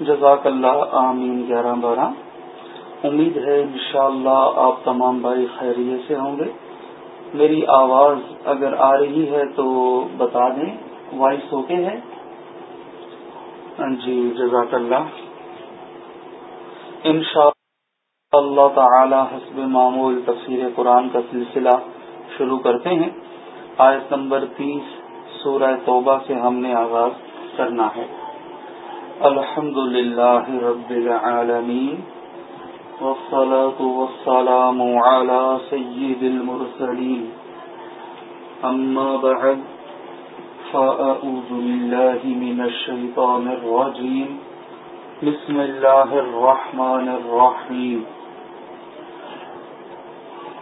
جزاک اللہ آمین، گیارہ بارہ۔ امید ہے انشاءاللہ اللہ آپ تمام بھائی خیریت سے ہوں گے۔ میری آواز اگر آ رہی ہے تو بتا دیں، وائس اوکے ہے؟ جی جزاک اللہ ان شاء اللہ تعالی حسب معمول تفسیر قرآن کا سلسلہ شروع کرتے ہیں۔ آیت نمبر تیس، سورہ توبہ سے ہم نے آغاز کرنا ہے۔ الحمد للہ رب العالمین والصلاة والسلام على سيد المرسلين. أما بعد، فأعوذ بالله من الشيطان الرجيم. بسم الله الرحمن الرحيم.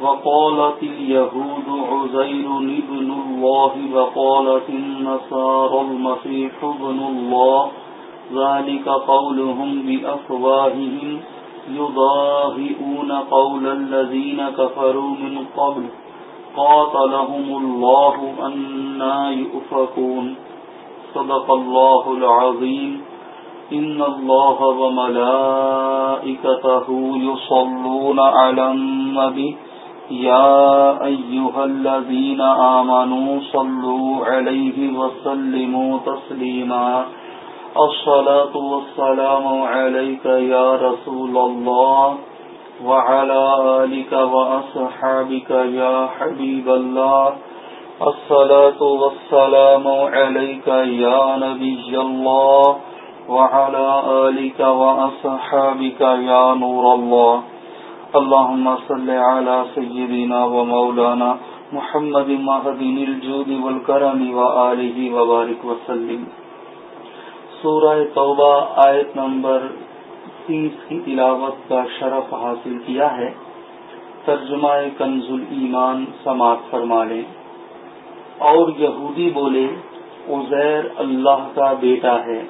وقالت اليهود عزير ابن الله، وقالت النصار المسيح ابن الله ذلك قولهم بأفواههم يضاهئون قول الذين كفروا من قبل قاتلهم الله أنا يؤفكون صدق الله العظيم إن الله وملائكته يصلون على النبي يا أيها الذين آمنوا صلوا عليه وسلموا تسليما الصلاة والسلام عليك يا رسول الله وعلى آلك وأصحابك يا حبيب الله. الصلاة والسلام عليك يا نبي الله وعلى آلك وأصحابك يا نور الله. اللهم صل على سيدنا ومولانا محمد مهدين الجود والكرم وآله وبارك وسلم. سورہ توبہ آیت نمبر تیس کی تلاوت کا شرف حاصل کیا ہے۔ ترجمہ کنز ایمان سماعت فرما لیں۔ اور یہودی بولے، عزیر اللہ کا بیٹا ہے۔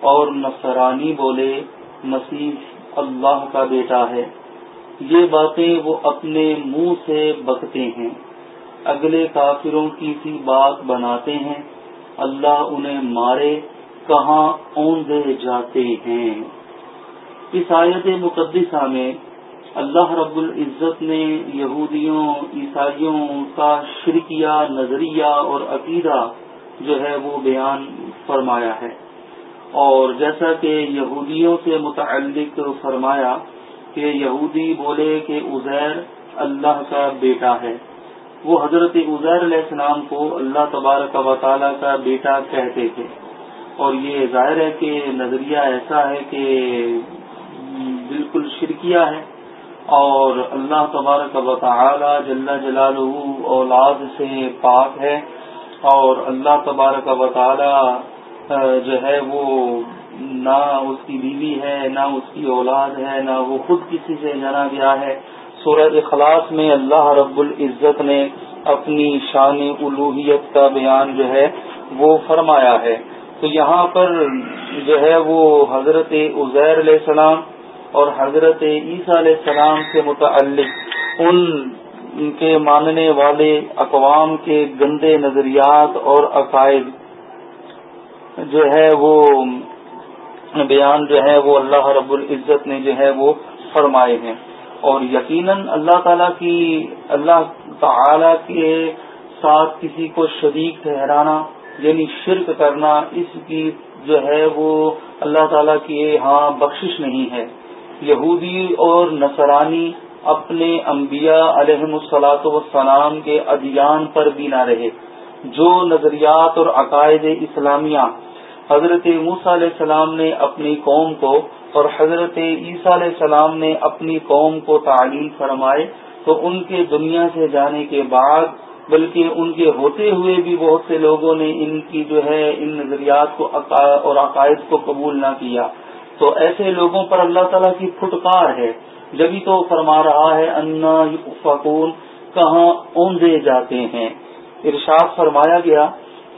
اور نصرانی بولے، مسیح اللہ کا بیٹا ہے۔ یہ باتیں وہ اپنے منہ سے بکتے ہیں۔ اگلے کافروں کی سی بات بناتے ہیں۔ اللہ انہیں مارے کہاں اوندے جاتے ہیں۔ اس آیت مقدسہ میں اللہ رب العزت نے یہودیوں، عیسائیوں کا شرکیہ نظریہ اور عقیدہ جو ہے وہ بیان فرمایا ہے۔ اور جیسا کہ یہودیوں سے متعلق فرمایا کہ یہودی بولے کہ عزیر اللہ کا بیٹا ہے۔ وہ حضرت عزیر علیہ السلام کو اللہ تبارک و تعالیٰ کا بیٹا کہتے تھے۔ اور یہ ظاہر ہے کہ نظریہ ایسا ہے کہ بالکل شرکیہ ہے اور اللہ تبارک و تعالی جل جلال اولاد سے پاک ہے اور اللہ تبارک و تعالی جو ہے وہ نہ اس کی بیوی ہے، نہ اس کی اولاد ہے، نہ وہ خود کسی سے جنا گیا ہے۔ سورج اخلاص میں اللہ رب العزت نے اپنی شان الوحیت کا بیان جو ہے وہ فرمایا ہے۔ تو یہاں پر جو ہے وہ حضرت عزیر علیہ السلام اور حضرت عیسیٰ علیہ السلام سے متعلق ان کے ماننے والے اقوام کے گندے نظریات اور عقائد جو ہے وہ بیان جو ہے وہ اللہ رب العزت نے جو ہے وہ فرمائے ہیں۔ اور یقیناً اللہ تعالی کی اللہ تعالی کے ساتھ کسی کو شریک ٹھہرانا یعنی شرک کرنا، اس کی جو ہے وہ اللہ تعالیٰ کی ہاں بخشش نہیں ہے۔ یہودی اور نصرانی اپنے انبیاء علیہ السلاط وسلام کے ادیان پر بھی نہ رہے۔ جو نظریات اور عقائد اسلامیہ حضرت موسیٰ علیہ السلام نے اپنی قوم کو اور حضرت عیسیٰ علیہ السلام نے اپنی قوم کو تعلیم فرمائے تو ان کے دنیا سے جانے کے بعد بلکہ ان کے ہوتے ہوئے بھی بہت سے لوگوں نے ان کی جو ہے، ان نظریات کو اور عقائد کو قبول نہ کیا۔ تو ایسے لوگوں پر اللہ تعالیٰ کی پھٹکار ہے۔ جبھی تو فرما رہا ہے، انا فکون کہاں اوندے جاتے ہیں۔ ارشاد فرمایا گیا،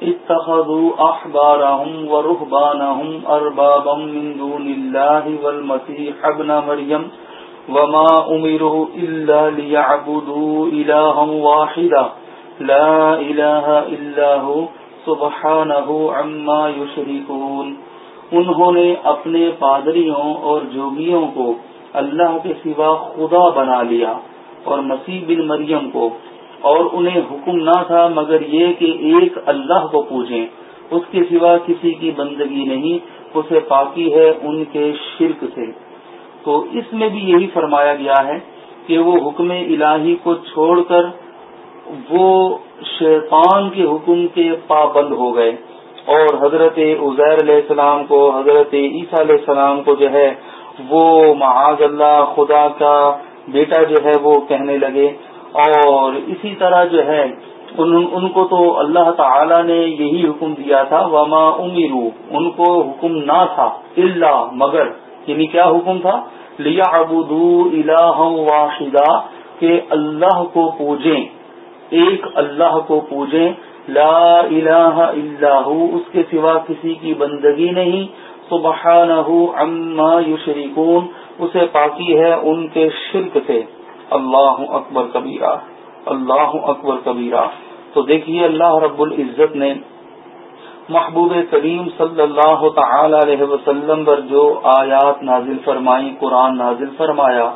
اتخذوا احبارهم ورهبانهم اربابا من دون الله والمسيح ابن مريم وما امروا الا ليعبدوا الها واحدا لا الہ الا ہو سبحانہ عما یشرکون انہوں نے اپنے پادریوں اور جوگیوں کو اللہ کے سوا خدا بنا لیا اور مسیح بن مریم کو۔ اور انہیں حکم نہ تھا مگر یہ کہ ایک اللہ کو پوجیں۔ اس کے سوا کسی کی بندگی نہیں، اسے پاکی ہے ان کے شرک سے۔ تو اس میں بھی یہی فرمایا گیا ہے کہ وہ حکم الہی کو چھوڑ کر وہ شیطان کے حکم کے پابند ہو گئے اور حضرت عزیر علیہ السلام کو، حضرت عیسیٰ علیہ السلام کو جو ہے، وہ معاذ اللہ خدا کا بیٹا جو ہے وہ کہنے لگے۔ اور اسی طرح جو ہے، ان ان کو تو اللہ تعالی نے یہی حکم دیا تھا، وما امیرو ان کو حکم نہ تھا اللہ مگر یعنی کیا حکم تھا؟ لیا ابودو الہ واحدہ کہ اللہ کو پوجیں۔ ایک اللہ کو پوجیں، لا الہ الا ہو، اس کے سوا کسی کی بندگی نہیں۔ سبحانہ عما یشرکون، اسے پاکی ہے ان کے شرک سے۔ اللہ اکبر کبیرہ، اللہ اکبر کبیرہ۔ تو دیکھیے اللہ رب العزت نے محبوب کریم صلی اللہ تعالی علیہ وسلم پر جو آیات نازل فرمائی قرآن نازل فرمایا،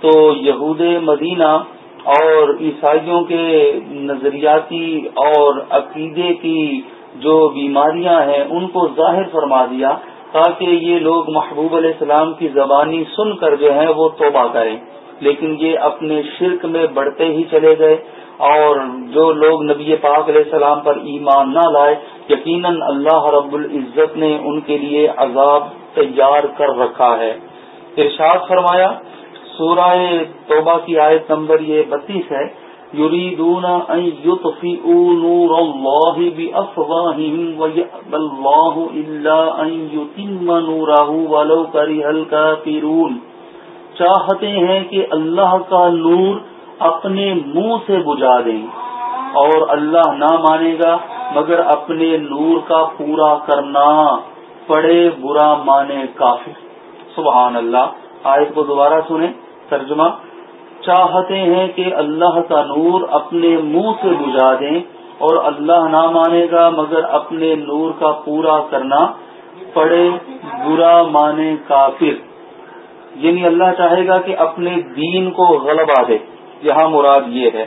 تو یہود مدینہ اور عیسائیوں کے نظریاتی اور عقیدے کی جو بیماریاں ہیں، ان کو ظاہر فرما دیا تاکہ یہ لوگ محبوب علیہ السلام کی زبانی سن کر جو ہے وہ توبہ کریں۔ لیکن یہ اپنے شرک میں بڑھتے ہی چلے گئے اور جو لوگ نبی پاک علیہ السلام پر ایمان نہ لائے، یقیناً اللہ رب العزت نے ان کے لیے عذاب تیار کر رکھا ہے۔ ارشاد فرمایا سورہ توبہ کی آیت نمبر یہ بتیس ہے يريدون أن يطفئوا نور الله بأفواههم ويأبى الله إلا أن يتم نوره ولو كره الكافرون چاہتے ہیں کہ اللہ کا نور اپنے منہ سے بجا دیں اور اللہ نہ مانے گا، مگر اپنے نور کا پورا کرنا پڑے برا مانے کافی سبحان اللہ، آیت کو دوبارہ سنیں۔ ترجمہ چاہتے ہیں کہ اللہ کا نور اپنے منہ سے بجا دیں اور اللہ نہ مانے گا، مگر اپنے نور کا پورا کرنا پڑے برا مانے کافر۔ یعنی اللہ چاہے گا کہ اپنے دین کو غلبہ دے۔ یہاں مراد یہ ہے۔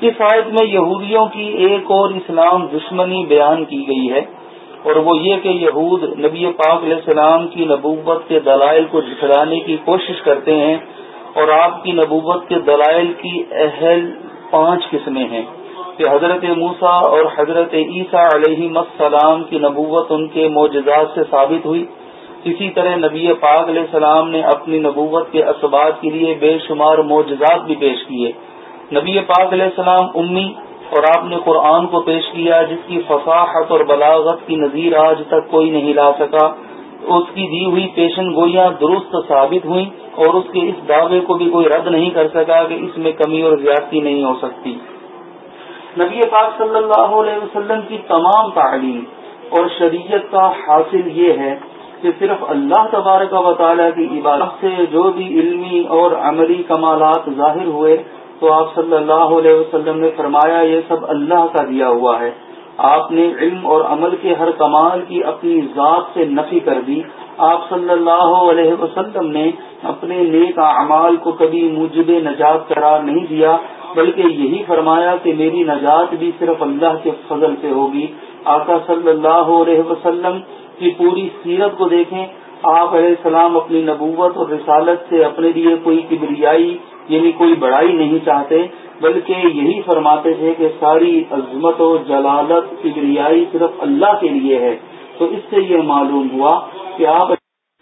اس آیت میں یہودیوں کی ایک اور اسلام دشمنی بیان کی گئی ہے، اور وہ یہ کہ یہود نبی پاک علیہ السلام کی نبوت کے دلائل کو جھٹلانے کی کوشش کرتے ہیں۔ اور آپ کی نبوت کے دلائل کی اہل پانچ قسمیں ہیں کہ حضرت موسا اور حضرت عیسیٰ علیہ السلام کی نبوت ان کے معجزات سے ثابت ہوئی۔ اسی طرح نبی پاک علیہ السلام نے اپنی نبوت کے اسباب کے لیے بے شمار معجزات بھی پیش کیے۔ نبی پاک علیہ السلام امی اور آپ نے قرآن کو پیش کیا جس کی فصاحت اور بلاغت کی نظیر آج تک کوئی نہیں لا سکا۔ اس کی دی ہوئی پیشن گوئیاں درست ثابت ہوئیں اور اس کے اس دعوے کو بھی کوئی رد نہیں کر سکا کہ اس میں کمی اور زیادتی نہیں ہو سکتی۔ نبی پاک صلی اللہ علیہ وسلم کی تمام تعلیم اور شریعت کا حاصل یہ ہے کہ صرف اللہ تبارک و تعالیٰ کی عبادت سے جو بھی علمی اور عملی کمالات ظاہر ہوئے تو آپ صلی اللہ علیہ وسلم نے فرمایا یہ سب اللہ کا دیا ہوا ہے۔ آپ نے علم اور عمل کے ہر کمال کی اپنی ذات سے نفی کر دی۔ آپ صلی اللہ علیہ وسلم نے اپنے نیک اعمال کو کبھی مجب نجات قرار نہیں دیا، بلکہ یہی فرمایا کہ میری نجات بھی صرف اللہ کے فضل سے ہوگی۔ آقا صلی اللہ علیہ وسلم کی پوری سیرت کو دیکھیں، آپ علیہ السلام اپنی نبوت اور رسالت سے اپنے لیے کوئی کبریائی یعنی کوئی بڑائی نہیں چاہتے۔ بلکہ یہی فرماتے تھے کہ ساری عظمت و جلالت کبریائی صرف اللہ کے لیے ہے۔ تو اس سے یہ معلوم ہوا کہ آپ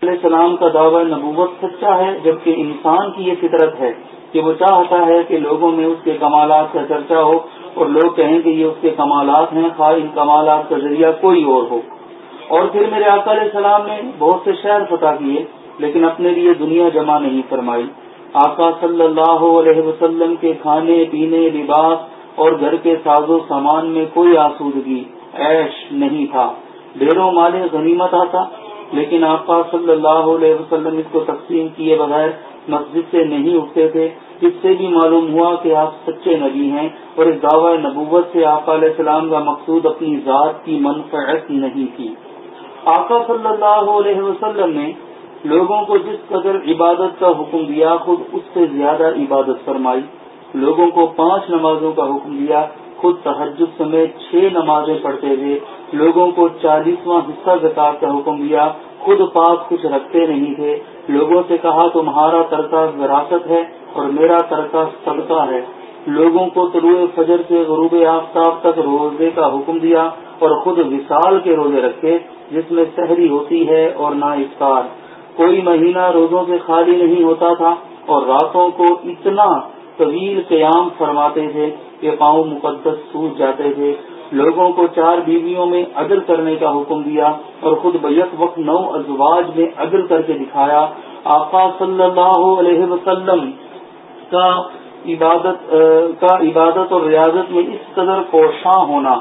علیہ السلام کا دعوی نبوت سچا ہے، جبکہ انسان کی یہ فطرت ہے کہ وہ چاہتا ہے کہ لوگوں میں اس کے کمالات کا چرچا ہو اور لوگ کہیں کہ یہ اس کے کمالات ہیں، خواہ ان کمالات کا ذریعہ کوئی اور ہو۔ اور پھر میرے آقا علیہ السلام نے بہت سے شہر فتح کیے، لیکن اپنے لیے دنیا جمع نہیں فرمائی۔ آقا صلی اللہ علیہ وسلم کے کھانے، پینے، لباس اور گھر کے ساز و سامان میں کوئی آسودگی عیش نہیں تھا۔ ڈھیروں مال غنیمت آتا، لیکن آقا صلی اللہ علیہ وسلم اس کو تقسیم کیے بغیر مسجد سے نہیں اٹھتے تھے۔ اس سے بھی معلوم ہوا کہ آپ سچے نبی ہیں اور اس دعوی نبوت سے آقا علیہ السلام کا مقصود اپنی ذات کی منفعت نہیں تھی۔ آقا صلی اللہ علیہ وسلم نے لوگوں کو جس قدر عبادت کا حکم دیا، خود اس سے زیادہ عبادت فرمائی۔ لوگوں کو پانچ نمازوں کا حکم دیا، خود تحجد سمیت چھ نمازیں پڑھتے تھے لوگوں کو چالیسواں حصہ زکات کا حکم دیا، خود پاس کچھ رکھتے نہیں تھے۔ لوگوں سے کہا، تمہارا ترکہ وراثت ہے اور میرا ترکہ صدقہ ہے۔ لوگوں کو طلوع فجر سے غروب آفتاب تک روزے کا حکم دیا اور خود وصال کے روزے رکھے، جس میں سحری ہوتی ہے اور نہ افطار۔ کوئی مہینہ روزوں سے خالی نہیں ہوتا تھا اور راتوں کو اتنا طویل قیام فرماتے تھے کہ پاؤں مقدس سوج جاتے تھے۔ لوگوں کو چار بیویوں میں عدل کرنے کا حکم دیا اور خود بیک وقت نو ازواج میں عدل کر کے دکھایا۔ آقا صلی اللہ علیہ وسلم کا عبادت کا عبادت اور ریاضت میں اس قدر کوشاں ہونا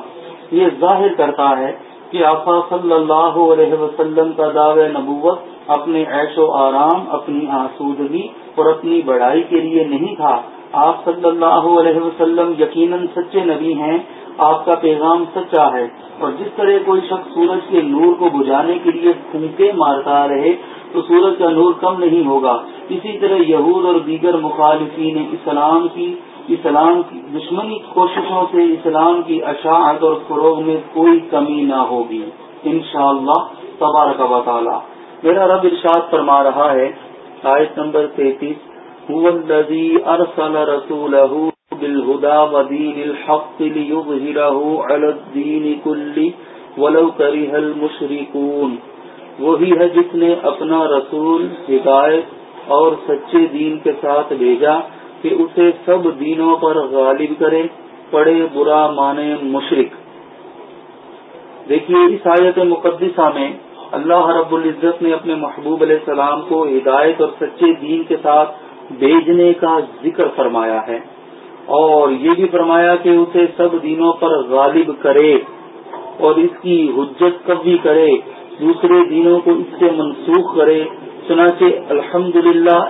یہ ظاہر کرتا ہے کہ آقا صلی اللہ علیہ وسلم کا دعوی نبوت اپنے عیش و آرام، اپنی آسودگی اور اپنی بڑائی کے لیے نہیں تھا۔ آپ صلی اللہ علیہ وسلم یقیناً سچے نبی ہیں، آپ کا پیغام سچا ہے۔ اور جس طرح کوئی شخص سورج کے نور کو بجھانے کے لیے پھونکے مارتا رہے، تو سورج کا نور کم نہیں ہوگا۔ اسی طرح یہود اور دیگر مخالفین اسلام کی اسلام کی دشمنی کوششوں سے اسلام کی اشاعت اور فروغ میں کوئی کمی نہ ہوگی۔ انشاءاللہ تبارک و تعالی۔ میرا رب ارشاد فرما رہا ہے، آیت نمبر تینتیس ارسل رسوله بالهدى ودين الحق ليظهره على الدين كله ولو كره المشركون۔ وہی ہے جس نے اپنا رسول، ہدایت اور سچے دین کے ساتھ بھیجا۔ کہ اسے سب دینوں پر غالب کرے پڑے برا، مانے مشرق دیکھیے، اس آیت مقدسہ میں اللہ رب العزت نے اپنے محبوب علیہ السلام کو ہدایت اور سچے دین کے ساتھ بھیجنے کا ذکر فرمایا ہے۔ اور یہ بھی فرمایا کہ اسے سب دینوں پر غالب کرے اور اس کی حجت کبھی کرے، دوسرے دینوں کو اس سے منسوخ کرے۔ چنانچہ الحمد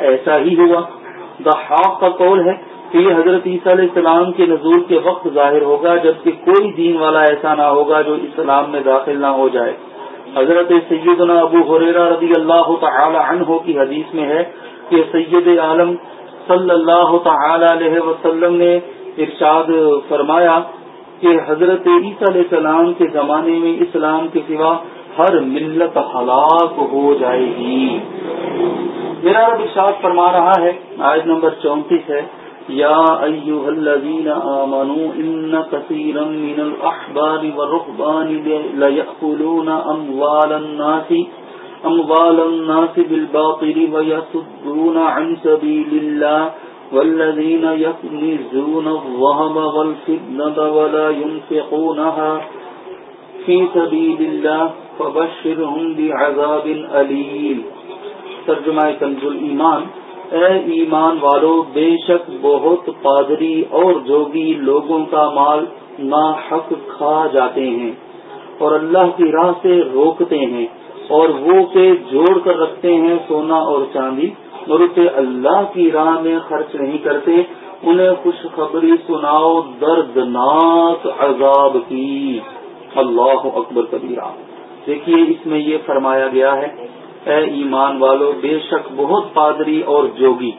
ایسا ہی ہوا۔ دا حاق کا قول ہے کہ یہ حضرت عیسیٰ علیہ السلام کے نزول کے وقت ظاہر ہوگا، جبکہ کوئی دین والا ایسا نہ ہوگا جو اسلام میں داخل نہ ہو جائے۔ حضرت سیدنا ابو حریرہ رضی اللہ تعالی عنہ کی حدیث میں ہے کہ سید عالم صلی اللہ تعالی علیہ وسلم نے ارشاد فرمایا کہ حضرت عیسیٰ علیہ السلام کے زمانے میں اسلام کے سوا ہر ملت ہلاک ہو جائے گی۔ میرا رب ارشاد فرما رہا ہے، آیت نمبر چونتیس ہے، یا ایوہ الذین آمنوا ان کثیرا من الاحبار والرحبان لیأکلون اموال الناس اموال الناس بالباطل ويصدون عن سبيل الله والذين يكنزون الظهب والفضة ولا ينفقونها في سبيل الله فبشرهم بعذاب أليم ترجمہ کنز ایمان اے ایمان والو، بے شک بہت پادری اور جوگی لوگوں کا مال نا حق کھا جاتے ہیں اور اللہ کی راہ سے روکتے ہیں اور وہ کے جوڑ کر رکھتے ہیں سونا اور چاندی اور اسے اللہ کی راہ میں خرچ نہیں کرتے۔ انہیں خوشخبری سناؤ، دردناک عذاب کی۔ اللہ اکبر کبیرہ۔ دیکھیے، اس میں یہ فرمایا گیا ہے اے ایمان والو، بے شک بہت پادری اور جوگی۔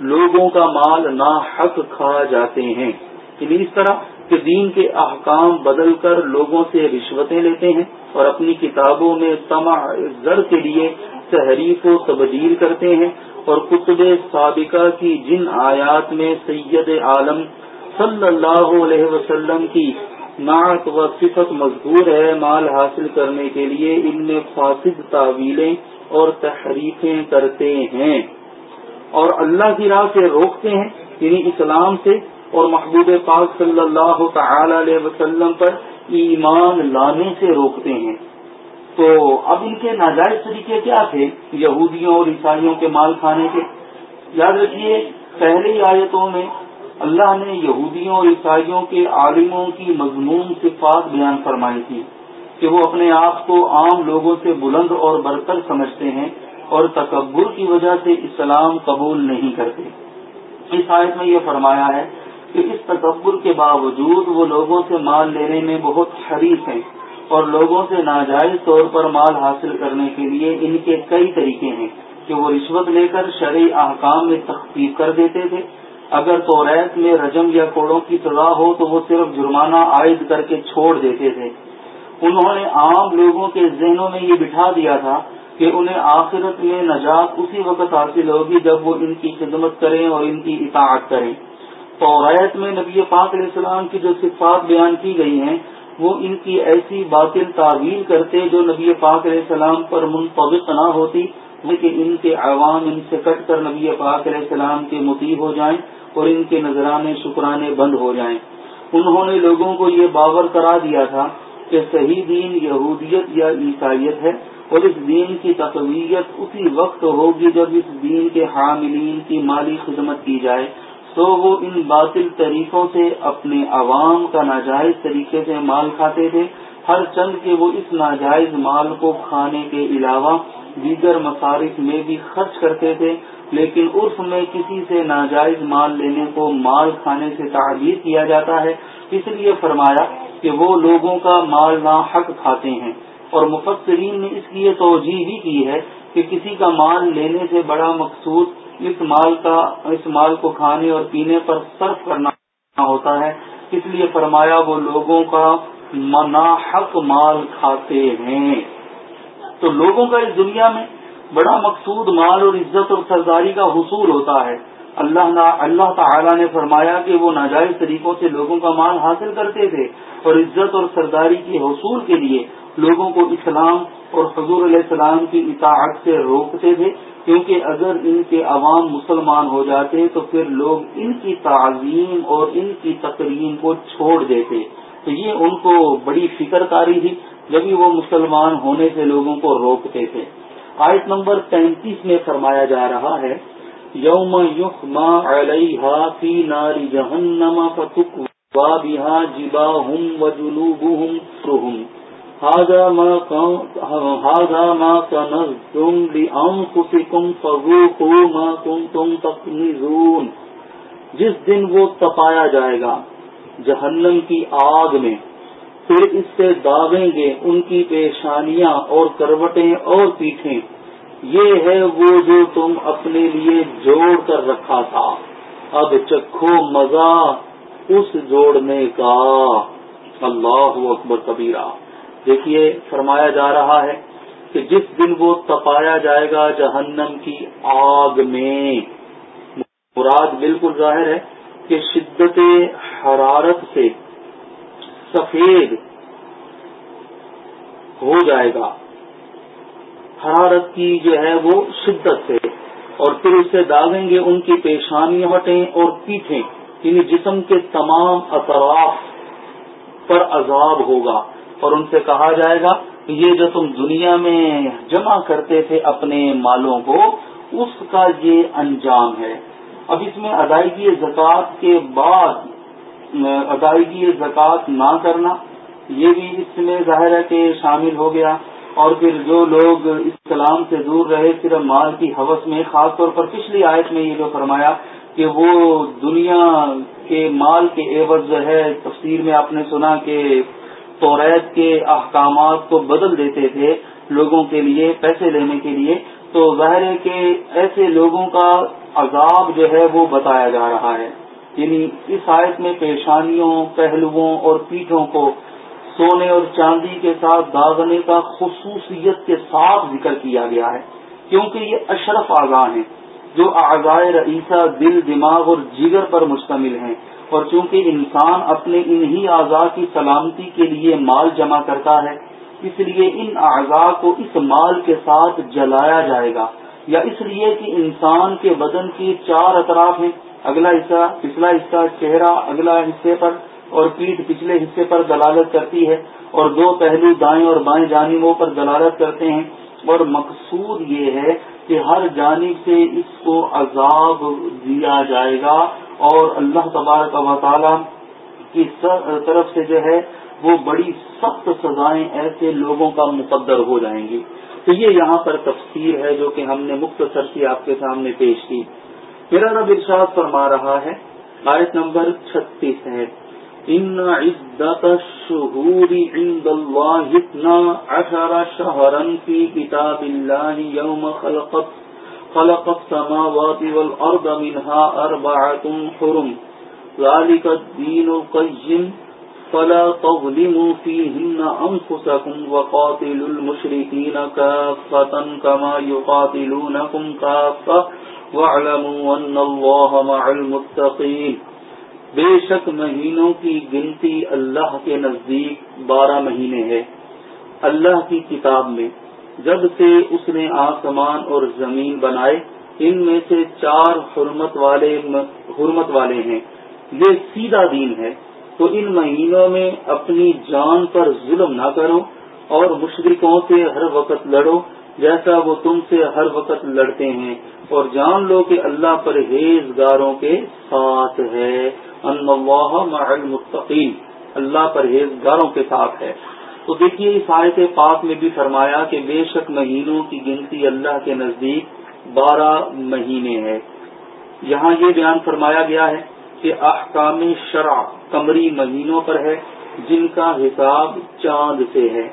لوگوں کا مال نا حق کھا جاتے ہیں۔ یعنی اس طرح کہ دین کے احکام بدل کر لوگوں سے رشوتیں لیتے ہیں اور اپنی کتابوں میں تمع زر کے لیے تحریف و تبدیل کرتے ہیں۔ اور کتب سابقہ کی جن آیات میں سید عالم صلی اللہ علیہ وسلم کی نعت و صفت مضبور ہے مال حاصل کرنے کے لیے، ان میں فاسد تعویلیں اور تحریفیں کرتے ہیں۔ اور اللہ کی راہ سے روکتے ہیں یعنی اسلام سے۔ اور محبوب پاک صلی اللہ تعالی علیہ وسلم پر ایمان لانے سے روکتے ہیں۔ تو اب ان کے ناجائز طریقے کیا تھے؟ یہودیوں اور عیسائیوں کے مال کھانے کے۔ یاد رکھیے، پہلی آیتوں میں اللہ نے یہودیوں اور عیسائیوں کے عالموں کی مضمون صفات بیان فرمائی تھی۔ کہ وہ اپنے آپ کو عام لوگوں سے بلند اور برتر سمجھتے ہیں اور تکبر کی وجہ سے اسلام قبول نہیں کرتے۔ اس آیت میں یہ فرمایا ہے کہ اس تکبر کے باوجود وہ لوگوں سے مال لینے میں بہت حریف ہیں اور لوگوں سے ناجائز طور پر مال حاصل کرنے کے لیے ان کے کئی طریقے ہیں کہ وہ رشوت لے کر شرعی احکام میں تخفیف کر دیتے تھے۔ اگر تو ریت میں رجم یا کوڑوں کی سزا ہو تو وہ صرف جرمانہ عائد کر کے چھوڑ دیتے تھے۔ انہوں نے عام لوگوں کے ذہنوں میں یہ بٹھا دیا تھا کہ انہیں آخرت میں نجات اسی وقت حاصل ہوگی جب وہ ان کی خدمت کریں اور ان کی اطاعت کریں۔ تو ریت میں نبی پاک علیہ السلام کی جو صفات بیان کی گئی ہیں، وہ ان کی ایسی باطل تعویل کرتے جو نبی پاک علیہ السلام پر منطبق نہ ہوتی، لیکن ان کے عوام ان سے کٹ کر نبی پاک علیہ السلام کے متی ہو جائیں اور ان کے نذرانے شکرانے بند ہو جائیں۔ انہوں نے لوگوں کو یہ باور کرا دیا تھا کہ صحیح دین یہودیت یا عیسائیت ہے اور اس دین کی تقویت اسی وقت ہوگی جب اس دین کے حاملین کی مالی خدمت کی جائے، تو وہ ان باطل طریقوں سے اپنے عوام کا ناجائز طریقے سے مال کھاتے تھے۔ ہر چند کے وہ اس ناجائز مال کو کھانے کے علاوہ دیگر مصارف میں بھی خرچ کرتے تھے، لیکن عرف میں کسی سے ناجائز مال لینے کو مال کھانے سے تعبیر کیا جاتا ہے۔ اس لیے فرمایا کہ وہ لوگوں کا مال نا حق کھاتے ہیں۔ اور مفسرین نے اس لیے توجہ بھی کی ہے کہ کسی کا مال لینے سے بڑا مقصود اس مال کا، اس مال کو کھانے اور پینے پر صرف کرنا ہوتا ہے۔ اس لیے فرمایا وہ لوگوں کا نا حق مال کھاتے ہیں۔ تو لوگوں کا اس دنیا میں بڑا مقصود مال اور عزت اور سرداری کا حصول ہوتا ہے۔ اللہ اللہ تعالی نے فرمایا کہ وہ ناجائز طریقوں سے لوگوں کا مال حاصل کرتے تھے اور عزت اور سرداری کے حصول کے لیے لوگوں کو اسلام اور حضور علیہ السلام کی اطاعت سے روکتے تھے۔ کیونکہ اگر ان کے عوام مسلمان ہو جاتے تو پھر لوگ ان کی تعظیم اور ان کی تقریم کو چھوڑ دیتے۔ تو یہ ان کو بڑی فکر کاری تھی جبھی وہ مسلمان ہونے سے لوگوں کو روکتے تھے۔ آیت نمبر تینتیس میں فرمایا جا رہا ہے یوم یوخ علیہ فی ناری جہنم فتک بہا جبا ہوں و جلوب ہوں ہاضا ماں کنز تم بھی ام خوشی کم جس دن وہ تپایا جائے گا جہنم کی آگ میں، پھر اس سے داغیں گے ان کی پیشانیاں اور کروٹیں اور پیٹھیں۔ یہ ہے وہ جو تم اپنے لیے جوڑ کر رکھا تھا۔ اب چکھو مزہ اس جوڑنے کا۔ اللہ اکبر کبیرہ۔ دیکھیے، فرمایا جا رہا ہے کہ جس دن وہ تپایا جائے گا جہنم کی آگ میں، مراد بالکل ظاہر ہے کہ شدت حرارت سے سفید ہو جائے گا۔ حرارت کی جو ہے وہ شدت سے، اور پھر اسے ڈالیں گے، ان کی پیشانی ہٹیں اور پیٹھیں یعنی جسم کے تمام اطراف پر عذاب ہوگا۔ اور ان سے کہا جائے گا کہ یہ جو تم دنیا میں جمع کرتے تھے اپنے مالوں کو، اس کا یہ انجام ہے۔ اب اس میں ادائیگی زکوٰۃ کے بعد، ادائیگی زکوٰۃ نہ کرنا، یہ بھی اس میں ظاہر ہے کہ شامل ہو گیا۔ اور پھر جو لوگ اسلام سے دور رہے، صرف مال کی حوث میں، خاص طور پر پچھلی آیت میں یہ جو فرمایا کہ وہ دنیا کے مال کے عوض جو ہے، تفسیر میں آپ نے سنا کہ توریت کے احکامات کو بدل دیتے تھے لوگوں کے لیے، پیسے لینے کے لیے۔ تو ظاہر ہے کہ ایسے لوگوں کا عذاب جو ہے، وہ بتایا جا رہا ہے۔ یعنی اس آیت میں پیشانیوں، پہلوؤں اور پیٹھوں کو سونے اور چاندی کے ساتھ داغنے کا خصوصیت کے ساتھ ذکر کیا گیا ہے، کیونکہ یہ اشرف اعضاء ہیں، جو اعضائے رئیسہ دل، دماغ اور جگر پر مشتمل ہیں۔ اور چونکہ انسان اپنے انہی اعضاء کی سلامتی کے لیے مال جمع کرتا ہے، اس لیے ان اعضاء کو اس مال کے ساتھ جلایا جائے گا۔ یا اس لیے کہ انسان کے بدن کی چار اطراف ہیں، اگلا حصہ، پچھلا حصہ، چہرہ، اگلا حصے پر اور پیٹھ پچھلے حصے پر دلالت کرتی ہے اور دو پہلو دائیں اور بائیں جانبوں پر دلالت کرتے ہیں اور مقصود یہ ہے کہ ہر جانب سے اس کو عذاب دیا جائے گا اور اللہ تبارک و تعالی کی طرف سے جو ہے وہ بڑی سخت سزائیں ایسے لوگوں کا مقدر ہو جائیں گی۔ تو یہ یہاں پر تفسیر ہے جو کہ ہم نے مختصر سی آپ کے سامنے پیش کی۔ میرا رب ارشاد فرما رہا ہے، آیت نمبر چھتیس ہے۔ إن عدة الشهور عند الله اتنا عشر شهرا في كتاب الله يوم خلق خلق السماوات والأرض منها أربعة حرم. ذلك الدين القيم. فلا تظلموا فيهن أنفسكم وقاتلوا المشركين كافة كما يقاتلونكم كافة. واعلموا أن الله مع المتقين. بے شک مہینوں کی گنتی اللہ کے نزدیک بارہ مہینے ہے۔ اللہ کی کتاب میں جب سے اس نے آسمان اور زمین بنائے، ان میں سے چار حرمت والے حرمت والے ہیں۔ یہ سیدھا دین ہے۔ تو ان مہینوں میں اپنی جان پر ظلم نہ کرو اور مشرقوں سے ہر وقت لڑو جیسا وہ تم سے ہر وقت لڑتے ہیں۔ اور جان لو کہ اللہ پرہیزگاروں کے ساتھ ہے۔ ان اللہ مع المتقین۔ اللہ پرہیزگاروں کے ساتھ ہے۔ تو دیکھیے اس آیت پاک میں بھی فرمایا کہ بے شک مہینوں کی گنتی اللہ کے نزدیک بارہ مہینے ہے یہاں یہ بیان فرمایا گیا ہے کہ احکام شرع کمری مہینوں پر ہے، جن کا حساب چاند سے ہے۔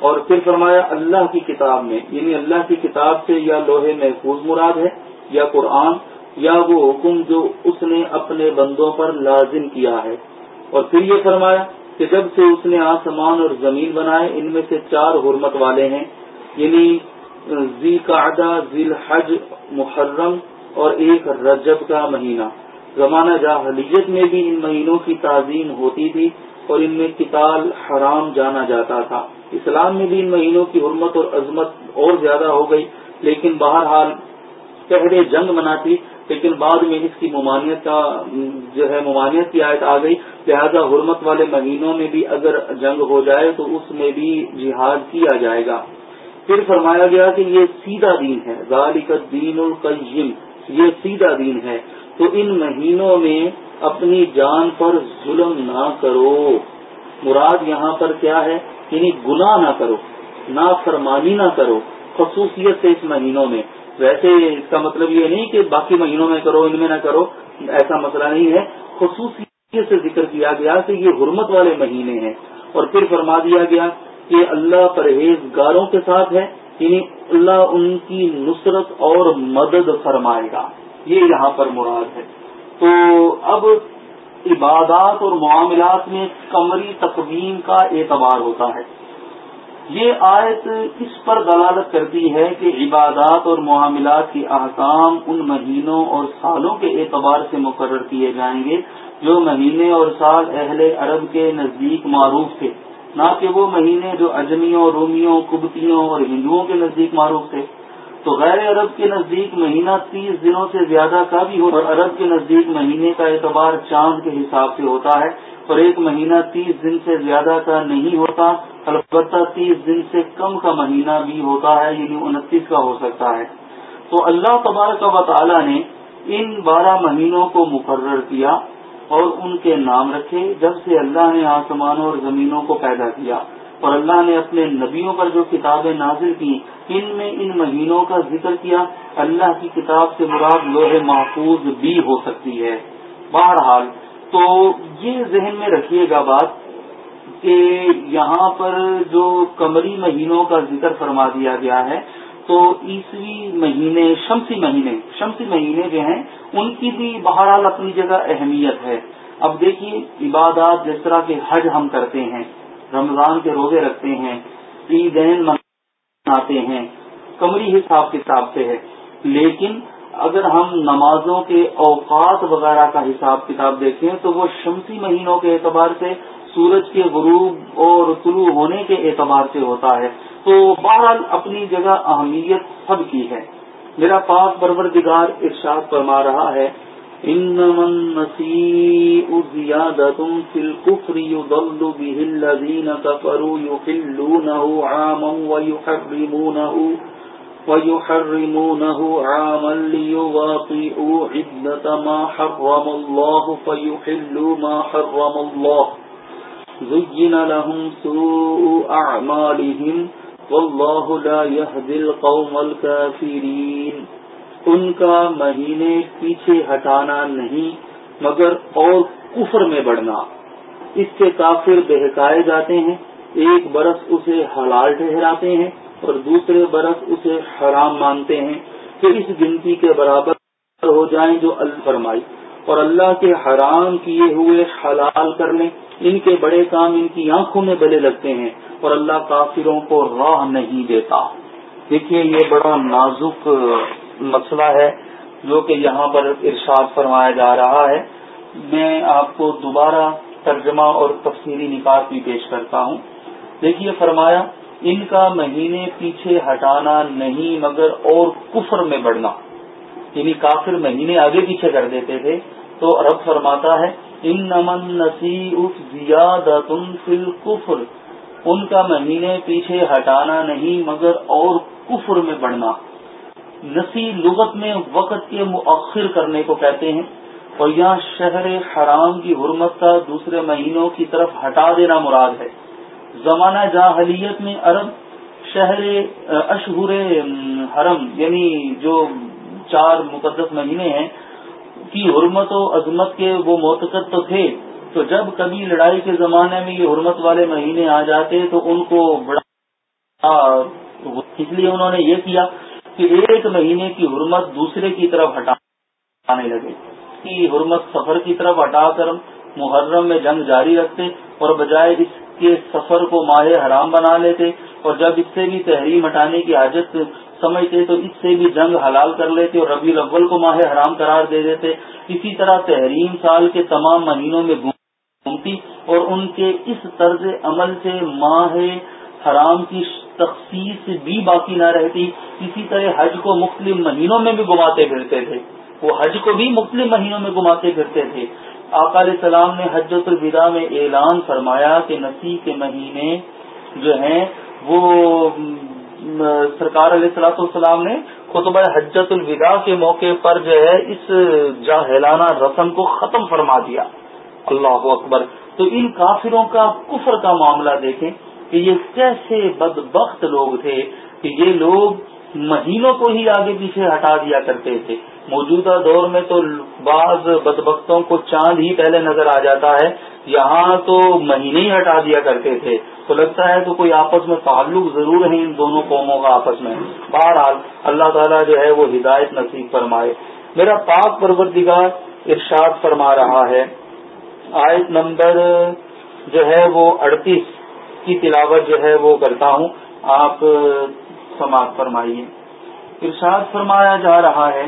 اور پھر فرمایا اللہ کی کتاب میں یعنی اللہ کی کتاب سے یا لوہے محفوظ مراد ہے یا قرآن یا وہ حکم جو اس نے اپنے بندوں پر لازم کیا ہے۔ اور پھر یہ فرمایا کہ جب سے اس نے آسمان اور زمین بنائے، ان میں سے چار حرمت والے ہیں یعنی ذی قعدہ ذی الحج محرم اور ایک رجب کا مہینہ۔ زمانہ جاہلیت میں بھی ان مہینوں کی تعظیم ہوتی تھی اور ان میں کتال حرام جانا جاتا تھا۔ اسلام میں بھی ان مہینوں کی حرمت اور عظمت اور زیادہ ہو گئی، لیکن بہرحال پہلے جنگ منا تھی لیکن بعد میں اس کی ممانعت کا جو ہے ممانعت کی آیت آ گئی۔ لہذا حرمت والے مہینوں میں بھی اگر جنگ ہو جائے تو اس میں بھی جہاد کیا جائے گا۔ پھر فرمایا گیا کہ یہ سیدھا دین ہے۔ ذالک الدین القیم۔ یہ سیدھا دین ہے۔ تو ان مہینوں میں اپنی جان پر ظلم نہ کرو۔ مراد یہاں پر کیا ہے؟ یعنی گناہ نہ کرو نہ فرمانی نہ کرو۔ خصوصیت سے اس مہینوں میں۔ ویسے اس کا مطلب یہ نہیں کہ باقی مہینوں میں کرو، ان میں نہ کرو، ایسا مسئلہ نہیں ہے۔ خصوصیت سے ذکر کیا گیا کہ یہ حرمت والے مہینے ہیں۔ اور پھر فرما دیا گیا کہ اللہ پرہیزگاروں کے ساتھ ہے یعنی اللہ ان کی نصرت اور مدد فرمائے گا۔ یہ یہاں پر مراد ہے۔ تو اب عبادات اور معاملات میں کمری تقویم کا اعتبار ہوتا ہے۔ یہ آیت اس پر دلالت کرتی ہے کہ عبادات اور معاملات کی احکام ان مہینوں اور سالوں کے اعتبار سے مقرر کیے جائیں گے جو مہینے اور سال اہل عرب کے نزدیک معروف تھے، نہ کہ وہ مہینے جو اجمیوں، رومیوں، کبتیوں اور ہندوؤں کے نزدیک معروف تھے۔ تو غیر عرب کے نزدیک مہینہ تیس دنوں سے زیادہ کا بھی ہو اور عرب کے نزدیک مہینے کا اعتبار چاند کے حساب سے ہوتا ہے اور ایک مہینہ تیس دن سے زیادہ کا نہیں ہوتا، البتہ تیس دن سے کم کا مہینہ بھی ہوتا ہے یعنی انتیس کا ہو سکتا ہے۔ تو اللہ تبارک و تعالی نے ان بارہ مہینوں کو مقرر کیا اور ان کے نام رکھے، جب سے اللہ نے آسمانوں اور زمینوں کو پیدا کیا۔ اور اللہ نے اپنے نبیوں پر جو کتابیں نازل کی ان میں ان مہینوں کا ذکر کیا، اللہ کی کتاب سے مراد لوہ محفوظ بھی ہو سکتی ہے۔ بہرحال، تو یہ ذہن میں رکھیے گا بات کہ یہاں پر جو کمری مہینوں کا ذکر فرما دیا گیا ہے، تو عیسوی مہینے، شمسی مہینے شمسی مہینے جو ہیں، ان کی بھی بہرحال اپنی جگہ اہمیت ہے۔ اب دیکھیے، عبادات جس طرح کے حج ہم کرتے ہیں رمضان کے روزے رکھتے ہیں عیدین مناتے ہیں، کمری حساب کتاب سے ہے۔ لیکن اگر ہم نمازوں کے اوقات وغیرہ کا حساب کتاب دیکھیں تو وہ شمسی مہینوں کے اعتبار سے سورج کے غروب اور طلوع ہونے کے اعتبار سے ہوتا ہے۔ تو بہرحال اپنی جگہ اہمیت سب کی ہے۔ میرا پاک پروردگار ارشاد فرما رہا ہے ويحرمونه عاما ليواطئوا عدة ما حرم الله فيحلوا ما حرم الله. زين لهم سوء أعمالهم والله لا يهدي القوم الكافرين. ان کا مہینے پیچھے ہٹانا نہیں، مگر اور کفر میں بڑھنا۔ اس سے کافر بہکائے جاتے ہیں، ایک برس اسے حلال ٹھہراتے ہیں اور دوسرے برس اسے حرام مانتے ہیں کہ اس گنتی کے برابر ہو جائیں جو الفرمائی اور اللہ کے حرام کیے ہوئے حلال کرنے ان کے بڑے کام ان کی آنکھوں میں بلے لگتے ہیں اور اللہ کافروں کو راہ نہیں دیتا۔ دیکھیے، یہ بڑا نازک مسئلہ ہے جو کہ یہاں پر ارشاد فرمایا جا رہا ہے۔ میں آپ کو دوبارہ ترجمہ اور تفصیلی نکات بھی پیش کرتا ہوں۔ دیکھیے فرمایا، ان کا مہینے پیچھے ہٹانا نہیں مگر اور کفر میں بڑھنا۔ یعنی کافر مہینے آگے پیچھے کر دیتے تھے۔ تو رب فرماتا ہے ان نمن نسی فل کفر ان کا مہینے پیچھے ہٹانا نہیں مگر اور کفر میں بڑھنا۔ نسی لغت میں وقت کے مؤخر کرنے کو کہتے ہیں اور یہاں شہر حرام کی حرمت کا دوسرے مہینوں کی طرف ہٹا دینا مراد ہے۔ زمانہ جاہلیت میں عرب شہر اشہر حرم یعنی جو چار مقدس مہینے ہیں، کی حرمت و عظمت کے وہ معتقد تو تھے۔ تو جب کبھی لڑائی کے زمانے میں یہ حرمت والے مہینے آ جاتے تو ان کو بڑا اس لیے انہوں نے یہ کیا کہ ایک مہینے کی حرمت دوسرے کی طرف ہٹانے لگے۔ کی حرمت سفر کی طرف ہٹا کر محرم میں جنگ جاری رکھتے اور بجائے اس کے سفر کو ماہ حرام بنا لیتے اور جب اس سے بھی تحریم ہٹانے کی حاجت سمجھتے تو اس سے بھی جنگ حلال کر لیتے اور ربی الاول کو ماہ حرام قرار دے دیتے۔ اسی طرح تحریم سال کے تمام مہینوں میں گھومتی اور ان کے اس طرز عمل سے ماہ حرام کی تخصیص بھی باقی نہ رہتی، اسی طرح حج کو مختلف مہینوں میں بھی گھماتے پھرتے تھے۔ وہ حج کو بھی مختلف مہینوں میں گھماتے پھرتے تھے۔ علیہ السلام نے حجت الوداع میں اعلان فرمایا کہ نسی کے مہینے جو ہیں، وہ سرکار علیہ السلاۃ السلام نے خطبہ حجت الوداع کے موقع پر جو ہے، اس جاہلانہ رسم کو ختم فرما دیا۔ اللہ اکبر۔ تو ان کافروں کا کفر کا معاملہ دیکھیں۔ کہ یہ کیسے بدبخت لوگ تھے کہ یہ لوگ مہینوں کو ہی آگے پیچھے ہٹا دیا کرتے تھے۔ موجودہ دور میں تو بعض بدبختوں کو چاند ہی پہلے نظر آ جاتا ہے، یہاں تو مہینے ہی ہٹا دیا کرتے تھے۔ تو لگتا ہے کہ کوئی آپس میں تعلق ضرور ہے ان دونوں قوموں کا آپس میں۔ بہرحال اللہ تعالیٰ جو ہے وہ ہدایت نصیب فرمائے۔ میرا پاک پروردگار ارشاد فرما رہا ہے۔ آیت نمبر جو ہے وہ اڑتیس۔ کی تلاوت جو ہے وہ کرتا ہوں۔ آپ سماعت فرمائیے۔ ارشاد فرمایا جا رہا ہے،